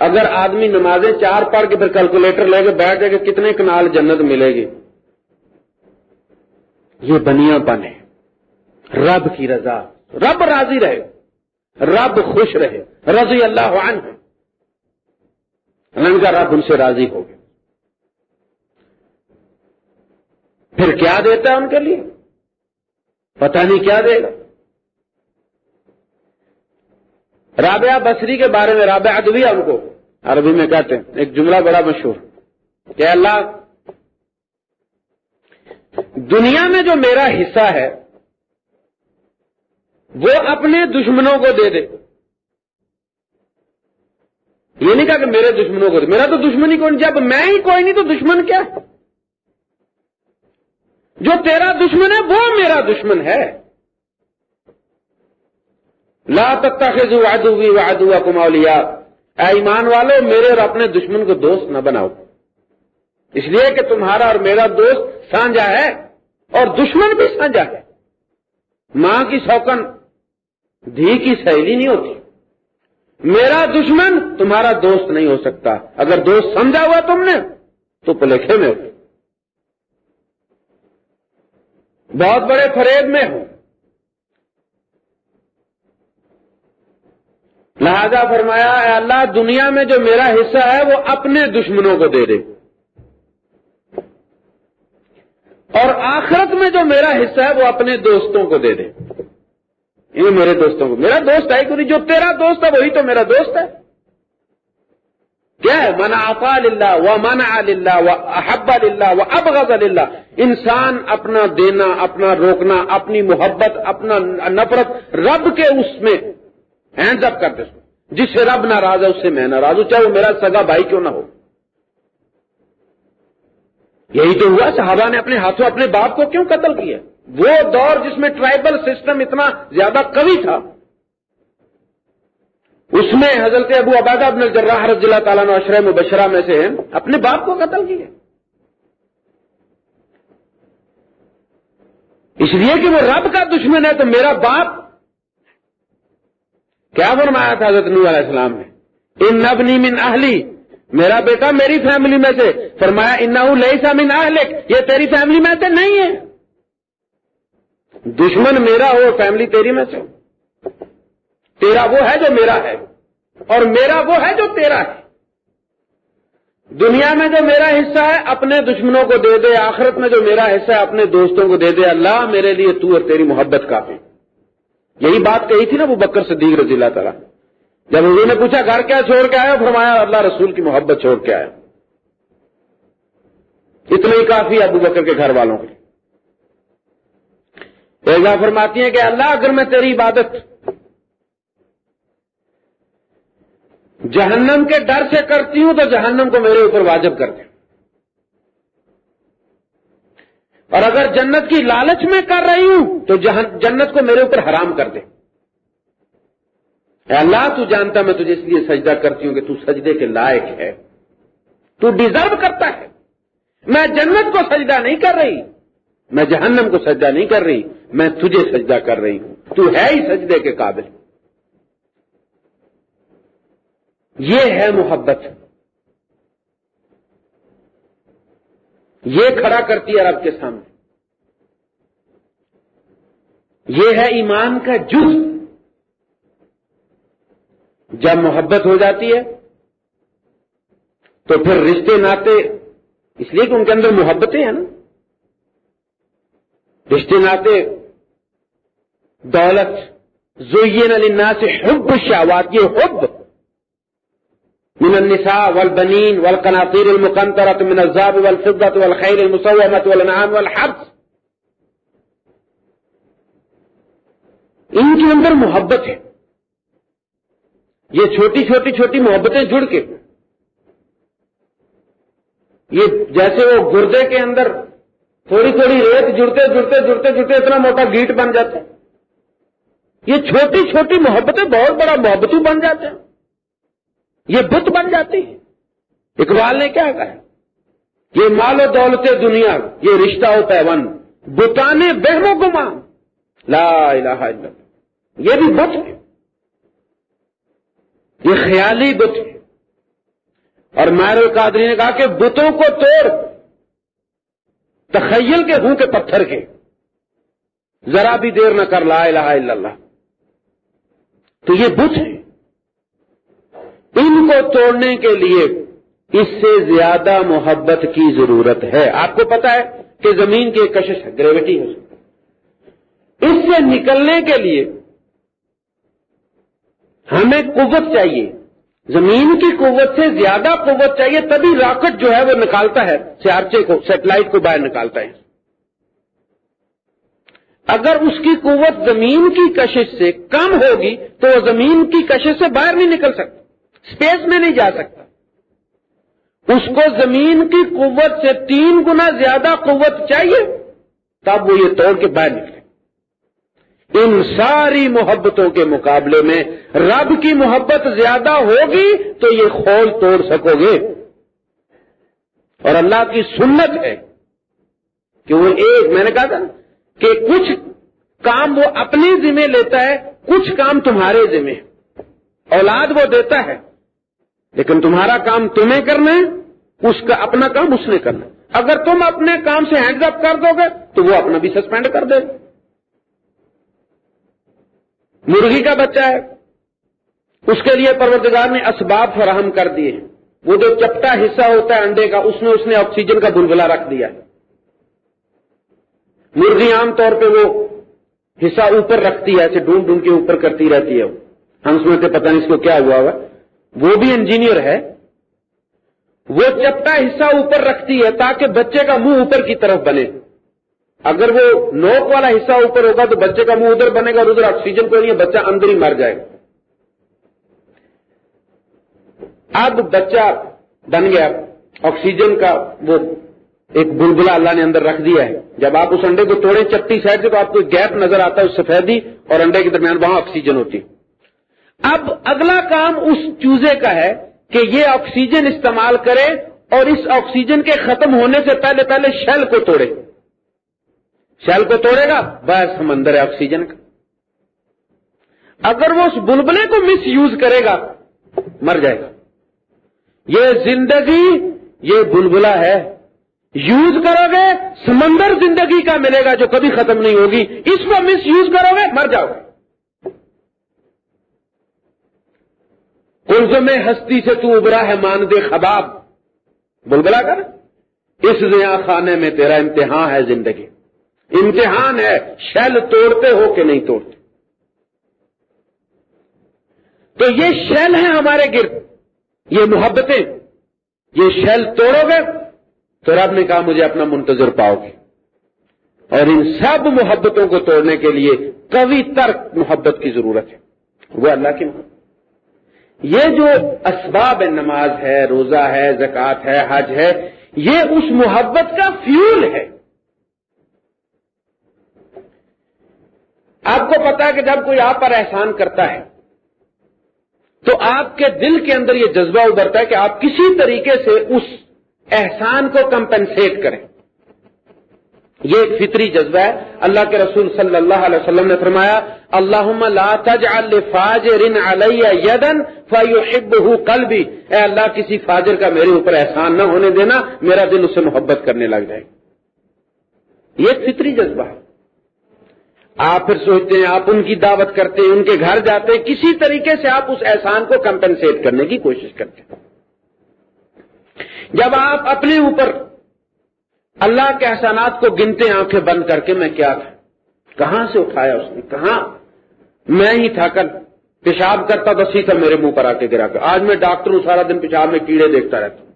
A: اگر آدمی نمازیں چار پڑھ کے پھر کیلکولیٹر لے کے بیٹھ جائے کہ کتنے کنال جنت ملے گی؟ یہ بنیا پن ہے رب کی رضا۔ رب راضی رہے۔ رب خوش رہے۔ رضی اللہ عنہ۔ کا رب ان سے راضی ہو گیا۔ پھر کیا دیتا ہے ان کے لیے؟ پتہ نہیں کیا دے گا۔ رابعہ بصری کے بارے میں رابعہ ادویہ ان کو عربی میں کہتے ہیں، ایک جملہ بڑا مشہور۔ کہ اللہ، دنیا میں جو میرا حصہ ہے، وہ اپنے دشمنوں کو دے دے۔ یہ نہیں کہا کہ میرے دشمنوں کو دے، میرا تو دشمن ہی کوئی جب میں ہی کوئی نہیں تو دشمن کیا جو تیرا دشمن ہے، وہ میرا دشمن ہے۔ لا تتخذوا عدوی وعدوکم اولیاء۔ اے ایمان والو، میرے اور اپنے دشمن کو دوست نہ بناؤ۔ اس لیے کہ تمہارا اور میرا دوست سانجا ہے اور دشمن بھی سانجا ہے۔ ماں کی سوکن، دھی کی سہیلی نہیں ہوتی۔ میرا دشمن تمہارا دوست نہیں ہو سکتا۔ اگر دوست سمجھا ہوا تم نے، تو پلکھے میں ہو۔ بہت بڑے فریب میں ہوں۔ لہذا فرمایا، اے اللہ، دنیا میں جو میرا حصہ ہے، وہ اپنے دشمنوں کو دے دے۔ اور آخرت میں جو میرا حصہ ہے، وہ اپنے دوستوں کو دے دے۔ یہ میرے دوستوں کو۔ میرا دوست ہے کہ جو تیرا دوست ہے، وہی تو میرا دوست ہے۔ کیا ہے؟ منا افا اللہ و منا اللہ و احب اللہ و ابغض اللہ انسان اپنا دینا، اپنا روکنا، اپنی محبت، اپنا نفرت رب کے اس میں ہینڈ اپ کرتے جس سے رب ناراض ہے اس سے میں ناراض ہوں، چاہے وہ میرا سگا بھائی کیوں نہ ہو. یہی تو ہوا، صحابہ نے اپنے ہاتھوں اپنے باپ کو کیوں قتل کیا؟ وہ دور جس میں ٹرائبل سسٹم اتنا زیادہ کبھی تھا اس میں حضرت ابو عبیدہ ابن الجراح رضی اللہ تعالیٰ نے اشرح مبشرہ میں سے اپنے باپ کو قتل کیا اس لیے کہ وہ رب کا دشمن ہے تو میرا باپ کیا فرمایا تھا حضرت نور علیہ السلام نے؟ ان نبنی من اہلی، میرا بیٹا میری فیملی میں سے۔ فرمایا ان لئی من اہلک، یہ تیری فیملی میں سے نہیں ہے۔ دشمن میرا ہو فیملی تیری میں سے۔ ہو تیرا وہ ہے جو میرا ہے اور میرا وہ ہے جو تیرا ہے۔ دنیا میں جو میرا حصہ ہے، اپنے دشمنوں کو دے دے، آخرت میں جو میرا حصہ ہے، اپنے دوستوں کو دے دے۔ اللہ میرے لیے تو اور تیری محبت کافی یہی بات کہی تھی نا وہ بکر صدیق رضی اللہ تعالیٰ۔ جب انہوں نے پوچھا، گھر کیا، چھوڑ کے آیا فرمایا، اللہ رسول کی محبت چھوڑ کے آیا اتنا ہی کافی ابو بکر کے گھر والوں کے۔ فرماتی ہیں کہ اللہ، اگر میں تیری عبادت جہنم کے ڈر سے کرتی ہوں تو جہنم کو میرے اوپر واجب کر دیں اور اگر جنت کی لالچ میں کر رہی ہوں تو جنت کو میرے اوپر حرام کر دے۔ اے اللہ، تو جانتا میں تجھے اس لیے سجدہ کرتی ہوں کہ تو سجدے کے لائق ہے۔ تو ڈیزرو کرتا ہے۔ میں جنت کو سجدہ نہیں کر رہی۔ میں جہنم کو سجدہ نہیں کر رہی۔ میں تجھے سجدہ کر رہی ہوں۔ تو ہے ہی سجدے کے قابل۔ یہ ہے محبت۔ یہ کھڑا کرتی ہے رب کے سامنے۔ یہ ہے ایمان کا جز۔ جب محبت ہو جاتی ہے، تو پھر رشتے ناتے اس لیے کہ ان کے اندر محبتیں ہیں نا۔ رشتے ناتے دولت زوین للناس حب الشہوات، یہ حب۔ من النساء والبنین والقناطیر المقنطرة من الزاب والفضة والخيل المصومة والنعام والحرس ان کے اندر محبت ہے۔ یہ چھوٹی چھوٹی چھوٹی محبتیں جڑ کے۔ یہ جیسے وہ گردے کے اندر تھوڑی تھوڑی ریت جڑتے جڑتے جڑتے جڑتے اتنا موٹا گیٹ بن جاتا ہے۔ یہ چھوٹی چھوٹی محبتیں بہت بڑا محبتوں بن جاتے ہیں یہ بت بن جاتی ہے۔ اقبال نے کیا کہا؟ یہ مال و دولت دنیا، یہ رشتہ و پیون بتانے بہرو گما لا الہ الا اللہ۔ یہ بھی بت ہے۔ یہ خیالی بت ہے۔ اور میر القادری نے کہا کہ بتوں کو توڑ۔ تخیل کے ہوں کے پتھر کے۔ ذرا بھی دیر نہ کر لا الہ الا اللہ۔ تو یہ بت ہے۔ ان کو توڑنے کے لیے اس سے زیادہ محبت کی ضرورت ہے۔ آپ کو پتا ہے کہ زمین کی کشش ہے گریوٹی ہے۔ اس سے نکلنے کے لیے ہمیں قوت چاہیے۔ زمین کی قوت سے زیادہ قوت چاہیے، تبھی راکٹ جو ہے وہ نکالتا ہے، سیارچے کو، سیٹلائٹ کو باہر نکالتا ہے۔ اگر اس کی قوت زمین کی کشش سے کم ہوگی تو وہ زمین کی کشش سے باہر نہیں نکل سکتا۔ اسپیس میں نہیں جا سکتا۔ اس کو زمین کی قوت سے تین گنا زیادہ قوت چاہیے، تب وہ یہ توڑ کے باہر نکلے۔ ان ساری محبتوں کے مقابلے میں رب کی محبت زیادہ ہوگی تو یہ خول توڑ سکو گے۔ اور اللہ کی سنت ہے کہ وہ ایک، میں نے کہا تھا کہ کچھ کام وہ اپنی ذمہ لیتا ہے، کچھ کام تمہارے ذمہ اولاد وہ دیتا ہے۔ لیکن تمہارا کام تمہیں کرنا ہے، اس کا اپنا کام اس نے کرنا ہے۔ اگر تم اپنے کام سے ہینڈ اپ کر دو گے، تو وہ اپنا بھی سسپینڈ کر دے مرغی کا بچہ ہے، اس کے لیے پروردگار نے اسباب فراہم کر دیے ہیں۔ وہ جو چپٹا حصہ ہوتا ہے انڈے کا، اس میں اس نے آکسیجن کا بلبلا رکھ دیا مرغی عام طور پہ وہ حصہ اوپر رکھتی ہے، ایسے ڈھونڈ ڈھونڈ کے اوپر کرتی رہتی ہے۔ ہم سمجھتے پتہ نہیں اس کو کیا ہوا ہوا۔ وہ بھی انجینئر ہے، وہ چپٹا حصہ اوپر رکھتی ہے تاکہ بچے کا منہ اوپر کی طرف بنے۔ اگر وہ نوک والا حصہ اوپر ہوگا تو بچے کا منہ ادھر بنے گا اور ادھر آکسیجن کو نہیں، بچہ اندر ہی مر جائے۔ گا اب بچہ بن گیا، آکسیجن کا وہ ایک بلبلا اللہ نے اندر رکھ دیا ہے۔ جب آپ اس انڈے کو توڑے چپٹی سائڈ سے تو آپ کو گیپ نظر آتا ہے، اس سفیدی اور انڈے کے درمیان وہاں آکسیجن ہوتی۔ ہے اب اگلا کام اس چوزے کا ہے کہ یہ آکسیجن استعمال کرے اور اس آکسیجن کے ختم ہونے سے پہلے پہلے شیل کو توڑے۔ شیل کو توڑے گا؟ بس سمندر ہے آکسیجن کا۔ اگر وہ اس بلبلے کو مس یوز کرے گا، مر جائے گا۔ یہ زندگی، یہ بلبلا ہے۔ یوز کرو گے، سمندر زندگی کا ملے گا جو کبھی ختم نہیں ہوگی۔ اس کو مس یوز کرو گے، مر جاؤ گے۔ میں ہستی سے تو ابرا ہے مان دے خباب۔ بلبلا کر، اس نیا خانے میں تیرا امتحان ہے زندگی۔ امتحان ہے، شیل توڑتے ہو کہ نہیں توڑتے۔ تو یہ شیل ہے ہمارے گرد، یہ محبتیں۔ یہ شیل توڑو گے تو رب نے کہا مجھے اپنا منتظر پاؤ گے۔ اور ان سب محبتوں کو توڑنے کے لیے کبھی ترک محبت کی ضرورت ہے۔ وہ اللہ کی محبت۔ یہ جو اسباب نماز ہے، روزہ ہے، زکوٰۃ ہے، حج ہے، یہ اس محبت کا فیول ہے۔ آپ کو پتا ہے کہ جب کوئی آپ پر احسان کرتا ہے، تو آپ کے دل کے اندر یہ جذبہ ابھرتا ہے کہ آپ کسی طریقے سے اس احسان کو کمپنسیٹ کریں۔ یہ ایک فطری جذبہ ہے۔ اللہ کے رسول صلی اللہ علیہ وسلم نے فرمایا اللہ لا تجعل فاجر علیہ یدن فیحبہ قلبی۔ اے اللہ، کسی فاجر کا میرے اوپر احسان نہ ہونے دینا، میرا دل اسے محبت کرنے لگ جائے۔ یہ ایک فطری جذبہ ہے۔ آپ پھر سوچتے ہیں، آپ ان کی دعوت کرتے ہیں، ان کے گھر جاتے ہیں، کسی طریقے سے آپ اس احسان کو کمپنسیٹ کرنے کی کوشش کرتے ہیں۔ جب آپ اپنے اوپر اللہ کے احسانات کو گنتے آنکھیں بند کر کے میں کیا تھا؟ کہاں سے اٹھایا اس نے؟ کہاں؟ میں ہی تھا، کل پیشاب کرتا تو سیدھا میرے منہ پر آ کے گرا کر آج میں ڈاکٹر ہوں، سارا دن پیشاب میں کیڑے دیکھتا رہتا ہوں۔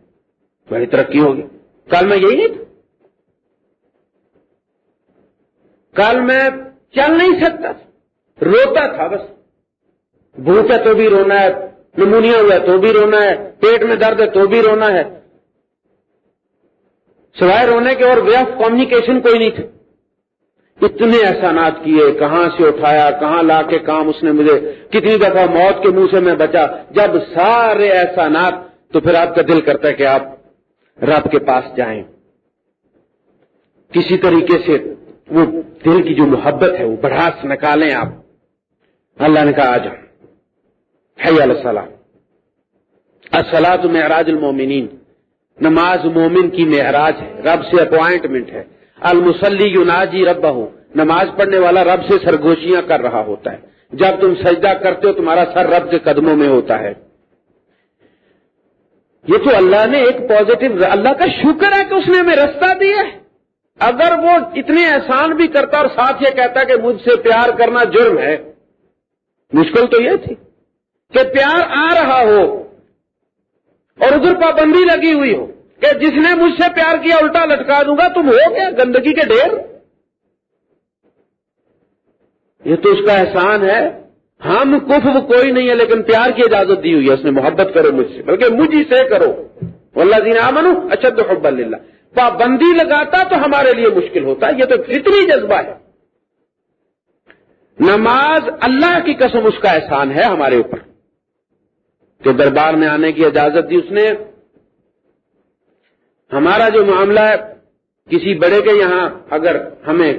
A: بڑی ترقی ہوگی۔ کل میں یہی نہیں تھا کل میں چل نہیں سکتا روتا تھا بس۔ بھوک ہے تو بھی رونا ہے، نمونیا ہوا ہے تو بھی رونا ہے، پیٹ میں درد ہے تو بھی رونا ہے۔ سوائے رونے کے اور وے آف کمیونیکیشن کوئی نہیں تھے۔ اتنے احسانات کیے، کہاں سے اٹھایا، کہاں لا کے کام اس نے مجھے، کتنی دفعہ موت کے منہ سے میں بچا۔ جب سارے احسانات، تو پھر آپ کا دل کرتا ہے کہ آپ رب کے پاس جائیں۔ کسی طریقے سے وہ دل کی جو محبت ہے، وہ بڑھاس نکالیں آپ۔ اللہ نے کہا، آ جاؤ۔ ہے السلام السلام۔ تو معراج المومنین نماز مومن کی معراج ہے، رب سے اپوائنٹمنٹ ہے۔ المسلی یوناجی رب ہو نماز پڑھنے والا رب سے سرگوشیاں کر رہا ہوتا ہے۔ جب تم سجدہ کرتے ہو، تمہارا سر رب کے قدموں میں ہوتا ہے۔ یہ تو اللہ نے ایک پازیٹو اللہ کا شکر ہے کہ اس نے ہمیں رستہ دیا ہے۔ اگر وہ اتنے احسان بھی کرتا اور ساتھ یہ کہتا کہ مجھ سے پیار کرنا جرم ہے، مشکل تو یہ تھی کہ پیار آ رہا ہو۔ اور ادھر پابندی لگی ہوئی ہو کہ جس نے مجھ سے پیار کیا الٹا لٹکا دوں گا، تم ہو کیا گندگی کے ڈھیر؟ یہ تو اس کا احسان ہے۔ ہم کف کوئی نہیں ہے، لیکن پیار کی اجازت دی ہوئی ہے۔ اس نے محبت کرو مجھ سے، بلکہ مجھ ہی سے کرو۔ اللہ جی نے منو اچھا تو حب اللہ پابندی لگاتا تو ہمارے لیے مشکل ہوتا یہ تو فطری جذبہ ہے۔ نماز اللہ کی قسم اس کا احسان ہے ہمارے اوپر۔ کہ دربار میں آنے کی اجازت دی اس نے۔ ہمارا جو معاملہ ہے، کسی بڑے کے یہاں اگر ہمیں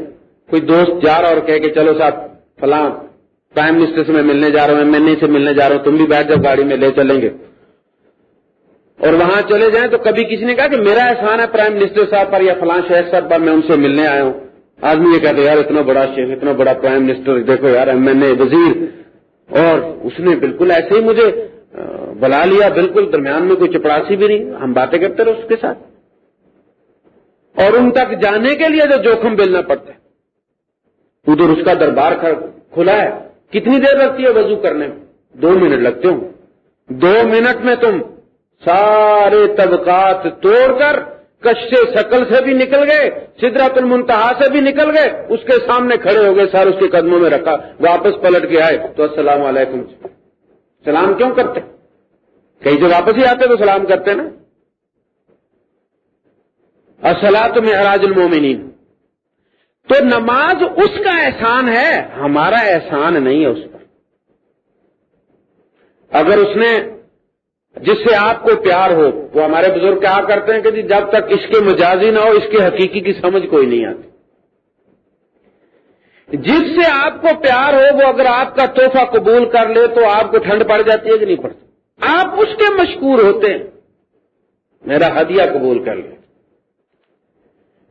A: کوئی دوست جا رہا اور کہے کہ چلو صاحب فلاں پرائم منسٹر سے میں ملنے جا رہا ہوں میں نہیں سے ملنے جا رہا ہوں، تم بھی بیٹھ جاؤ، گاڑی میں لے چلیں گے۔ اور وہاں چلے جائیں تو کبھی کسی نے کہا کہ میرا احسان ہے پرائم منسٹر صاحب پر یا فلاں شیخ صاحب پر میں ان سے ملنے آیا ہوں۔ آدمی یہ کہتے یار اتنا بڑا شیخ اتنا بڑا پرائم منسٹر، دیکھو یار، ایم این اے، وزیر۔ اور اس نے بالکل ایسے ہی مجھے بلا لیا بالکل درمیان میں کوئی چپڑاسی بھی نہیں، ہم باتیں کرتے رہے اس کے ساتھ۔ اور ان تک جانے کے لیے جو جوخم بیلنا پڑتا ہے۔ ادھر اس کا دربار کھلا ہے۔ کتنی دیر لگتی ہے وضو کرنے میں؟ دو منٹ لگتے ہوں۔ دو منٹ میں تم سارے طبقات توڑ کر کشے شکل سے بھی نکل گئے سدرات المنتہا سے بھی نکل گئے، اس کے سامنے کھڑے ہو گئے، سر اس کے قدموں میں رکھا، واپس پلٹ کے آئے۔ تو السلام علیکم۔ سلام کیوں کرتے؟ کئی جو واپس ہی آتے تو سلام کرتے نا۔ اصلاح میں اراج المومنین۔ تو نماز اس کا احسان ہے، ہمارا احسان نہیں ہے اس پر۔ اگر اس نے جس سے آپ کو پیار ہو، وہ ہمارے بزرگ کیا کرتے ہیں کہ جی جب تک اس کے مجازی نہ ہو، اس کے حقیقی کی سمجھ کوئی نہیں آتی۔ جس سے آپ کو پیار ہو، وہ اگر آپ کا تحفہ قبول کر لے تو آپ کو ٹھنڈ پڑ جاتی ہے کہ نہیں پڑتی؟ آپ اس کے مشکور ہوتے ہیں۔ میرا ہدیہ قبول کر لے۔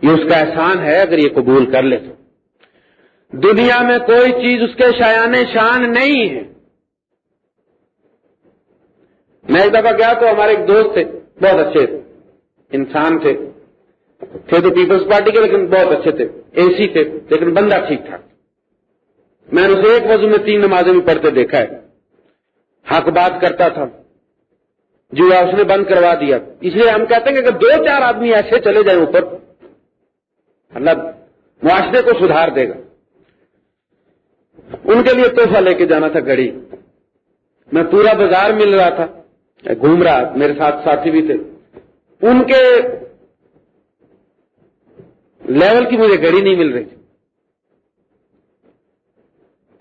A: یہ اس کا احسان ہے اگر یہ قبول کر لے تو۔ دنیا میں کوئی چیز اس کے شایان شان نہیں ہے۔ میں ایک دفعہ گیا تو ہمارے ایک دوست تھے، بہت اچھے تھے۔ انسان تھے۔ تھے تو پیپلز پارٹی کے لیکن بہت اچھے تھے۔ اے سی تھے، لیکن بندہ ٹھیک ٹھاک۔ میں نے اسے ایک وضو میں تین نمازیں بھی پڑھتے دیکھا ہے۔ حق بات کرتا تھا۔ جو اس نے بند کروا دیا۔ اس لیے ہم کہتے ہیں کہ اگر دو چار آدمی ایسے چلے جائیں اوپر اللہ معاشرے کو سدھار دے گا۔ ان کے لیے تحفہ لے کے جانا تھا گڑی میں پورا بازار مل رہا تھا۔ گھوم رہا، میرے ساتھ ساتھی بھی تھے۔ ان کے لیول کی مجھے گڑی نہیں مل رہی تھی۔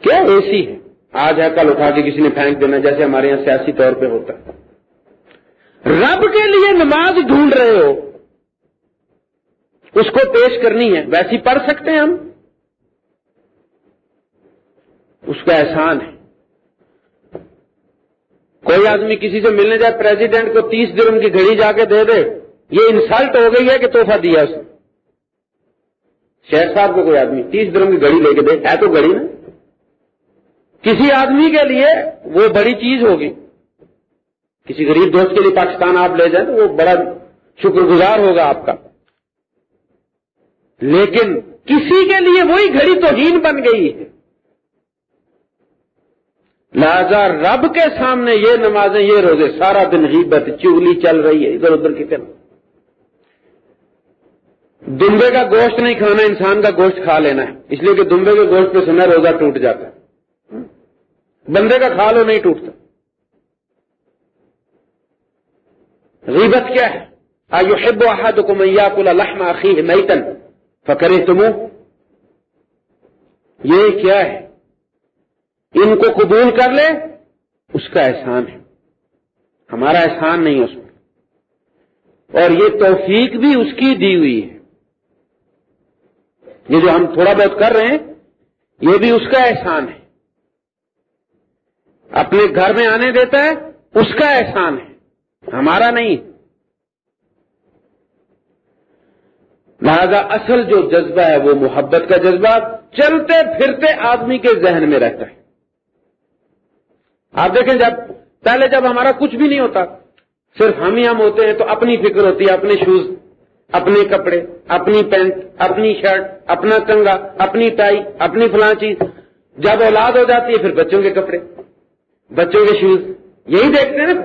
A: کیا اے سی ہے؟ آج ہے کل اٹھا کے کسی نے پھینک دینا، جیسے ہمارے یہاں سیاسی طور پہ ہوتا ہے۔ رب کے لیے نماز ڈھونڈ رہے ہو، اس کو پیش کرنی ہے، ویسی پڑھ سکتے ہیں ہم؟ اس کا احسان ہے۔ کوئی آدمی کسی سے ملنے جائے پریزیڈنٹ کو تیس درم کی گھڑی جا کے دے دے، یہ انسلٹ ہو گئی ہے کہ توحفہ دیا اس نے۔ شہر صاحب کو کوئی آدمی تیس درم کی گھڑی لے کے دے، ہے تو گھڑی نا؟ کسی آدمی کے لیے وہ بڑی چیز ہوگی۔ کسی غریب دوست کے لیے پاکستان آپ لے جائیں تو وہ بڑا شکر گزار ہوگا آپ کا۔ لیکن کسی کے لیے وہی گھڑی توہین بن گئی ہے۔ لہذا رب کے سامنے یہ نمازیں، یہ روزے، سارا دن غیبت چولی چل رہی ہے، ادھر ادھر کی طرف دمبے کا گوشت نہیں کھانا، انسان کا گوشت کھا لینا ہے۔ اس لیے کہ دمبے کے گوشت پہ سمے روزہ ٹوٹ جاتا۔ ہے بندے کا کھا لو، نہیں ٹوٹتا۔ غیبت کیا ہے؟ آیو حب واحد کو میا کلا لحم آخی ہے میتن فکرے یہ کیا ہے؟ ان کو قبول کر لے، اس کا احسان ہے۔ ہمارا احسان نہیں اس میں۔ اور یہ توفیق بھی اس کی دی ہوئی ہے۔ یہ جو ہم تھوڑا بہت کر رہے ہیں، یہ بھی اس کا احسان ہے۔ اپنے گھر میں آنے دیتا ہے، اس کا احسان ہے۔ ہمارا نہیں۔ لہذا اصل جو جذبہ ہے، وہ محبت کا جذبہ۔ چلتے پھرتے آدمی کے ذہن میں رہتا ہے۔ آپ دیکھیں، جب پہلے جب ہمارا کچھ بھی نہیں ہوتا، صرف ہم ہی ہم ہوتے ہیں تو اپنی فکر ہوتی ہے، اپنے شوز اپنے کپڑے، اپنی پینٹ اپنی شرٹ اپنا کنگا اپنی ٹائی اپنی فلاں چیز۔ جب اولاد ہو جاتی ہے، پھر بچوں کے کپڑے۔ بچوں کے شوز یہی دیکھتے ہیں نا۔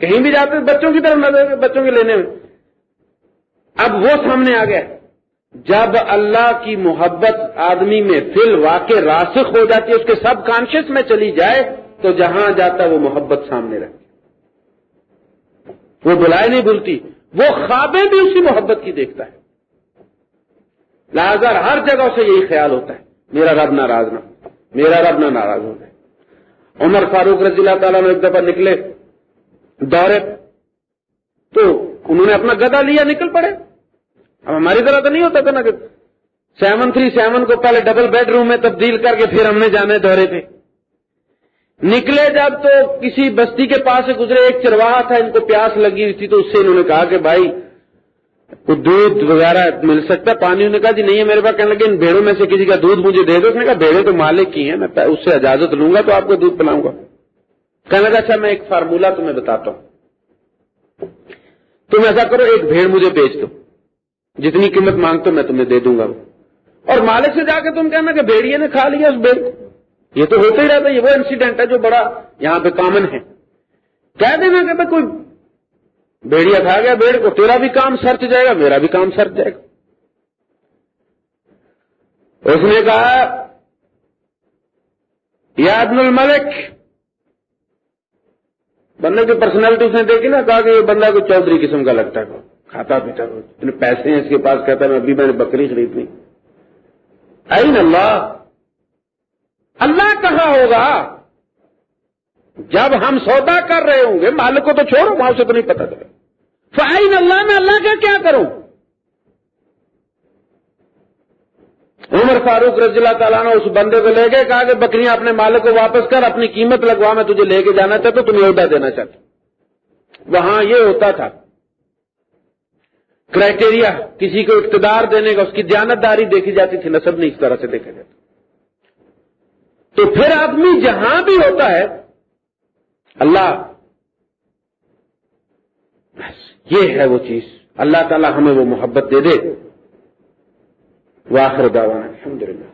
A: کہیں بھی جاتے ہیں، بچوں کی طرف نظر بچوں کے لینے میں۔ اب وہ سامنے آ گیا۔ جب اللہ کی محبت آدمی میں فل واقع راسخ ہو جاتی ہے، اس کے سب کانشیس میں چلی جائے، تو جہاں جاتا وہ محبت سامنے رہتی وہ بلائے نہیں بھولتی، وہ خوابیں بھی اسی محبت کی دیکھتا ہے۔ لہذا ہر جگہ سے یہی خیال ہوتا ہے، میرا رب ناراض نہ میرا رب نہ ناراض ہو جائے۔ عمر فاروق رضی اللہ تعالیٰ ایک دفعہ نکلے دورے تو انہوں نے اپنا گدا لیا، نکل پڑے۔ اب ہماری طرح تو نہیں ہوتا تھا نا کہ سیون تھری سیون کو پہلے ڈبل بیڈ روم میں تبدیل کر کے پھر ہم نے جانے دورے پہ۔ نکلے جب تو کسی بستی کے پاس سے گزرے، ایک چرواہا تھا، ان کو پیاس لگی ہوئی تھی تو اس سے انہوں نے کہا کہ بھائی دودھ وغیرہ مل سکتا ہے؟ پانی انہوں نے کہا جی نہیں ہے میرے پاس. کہنے لگے، ان بھیڑوں میں سے کسی کا دودھ مجھے دے دو. اس نے کہا، بھیڑیں تو مالک کی ہیں، میں اس سے اجازت لوں گا تو آپ کو دودھ پلاؤں گا. کہنے لگا اچھا میں ایک فارمولا تمہیں بتاتا ہوں۔ تم ایسا کرو، ایک بھیڑ مجھے بیچ دو۔ جتنی قیمت مانگتے میں تمہیں دے دوں گا۔ اور مالک سے جا کے تم کہنا کہ بھیڑیے نے کھا لیا اس بھیڑ۔ کو یہ تو ہوتا ہی رہتا ہے، یہ وہ انسیڈنٹ ہے جو بڑا یہاں پہ کامن ہے۔ کہہ دینا کہ کوئی بیڑیا کھا گیا، بیڑ کو تیرا بھی کام سرچ جائے گا، میرا بھی کام سرچ جائے گا۔ اس نے کہا یاد الملک، بندے کی پرسنالٹی اس نے دیکھی نا، کہا کہ یہ بندہ کوئی چودھری قسم کا لگتا ہے، کھاتا پیتا اتنے پیسے ہیں، اس کے پاس کہتا ہے ابھی میں نے بکری خریدنی۔ این اللہ؟ اللہ کہاں ہوگا؟ جب ہم سودا کر رہے ہوں گے، مالک کو تو چھوڑو وہاں سے تو نہیں پتا چلے۔ فائن اللہ میں اللہ کا کیا کروں؟ عمر فاروق رضی اللہ تعالیٰ نے اس بندے کو لے گئے، کہا کہ بکریاں اپنے مالک کو واپس کر، اپنی قیمت لگوا، میں تجھے لے کے جانا چاہتا تمہیں عہدہ دینا چاہتا وہاں یہ ہوتا تھا۔ کرائٹیریا کسی کو اقتدار دینے کا، اس کی دیانتداری دیکھی جاتی تھی، نصب نہیں اس طرح سے دیکھا جاتا۔ تو پھر آدمی جہاں بھی ہوتا ہے، اللہ بس یہ ہے وہ چیز۔ اللہ تعالی ہمیں وہ محبت دے دے۔ وہ آخر دعوانا الحمد للہ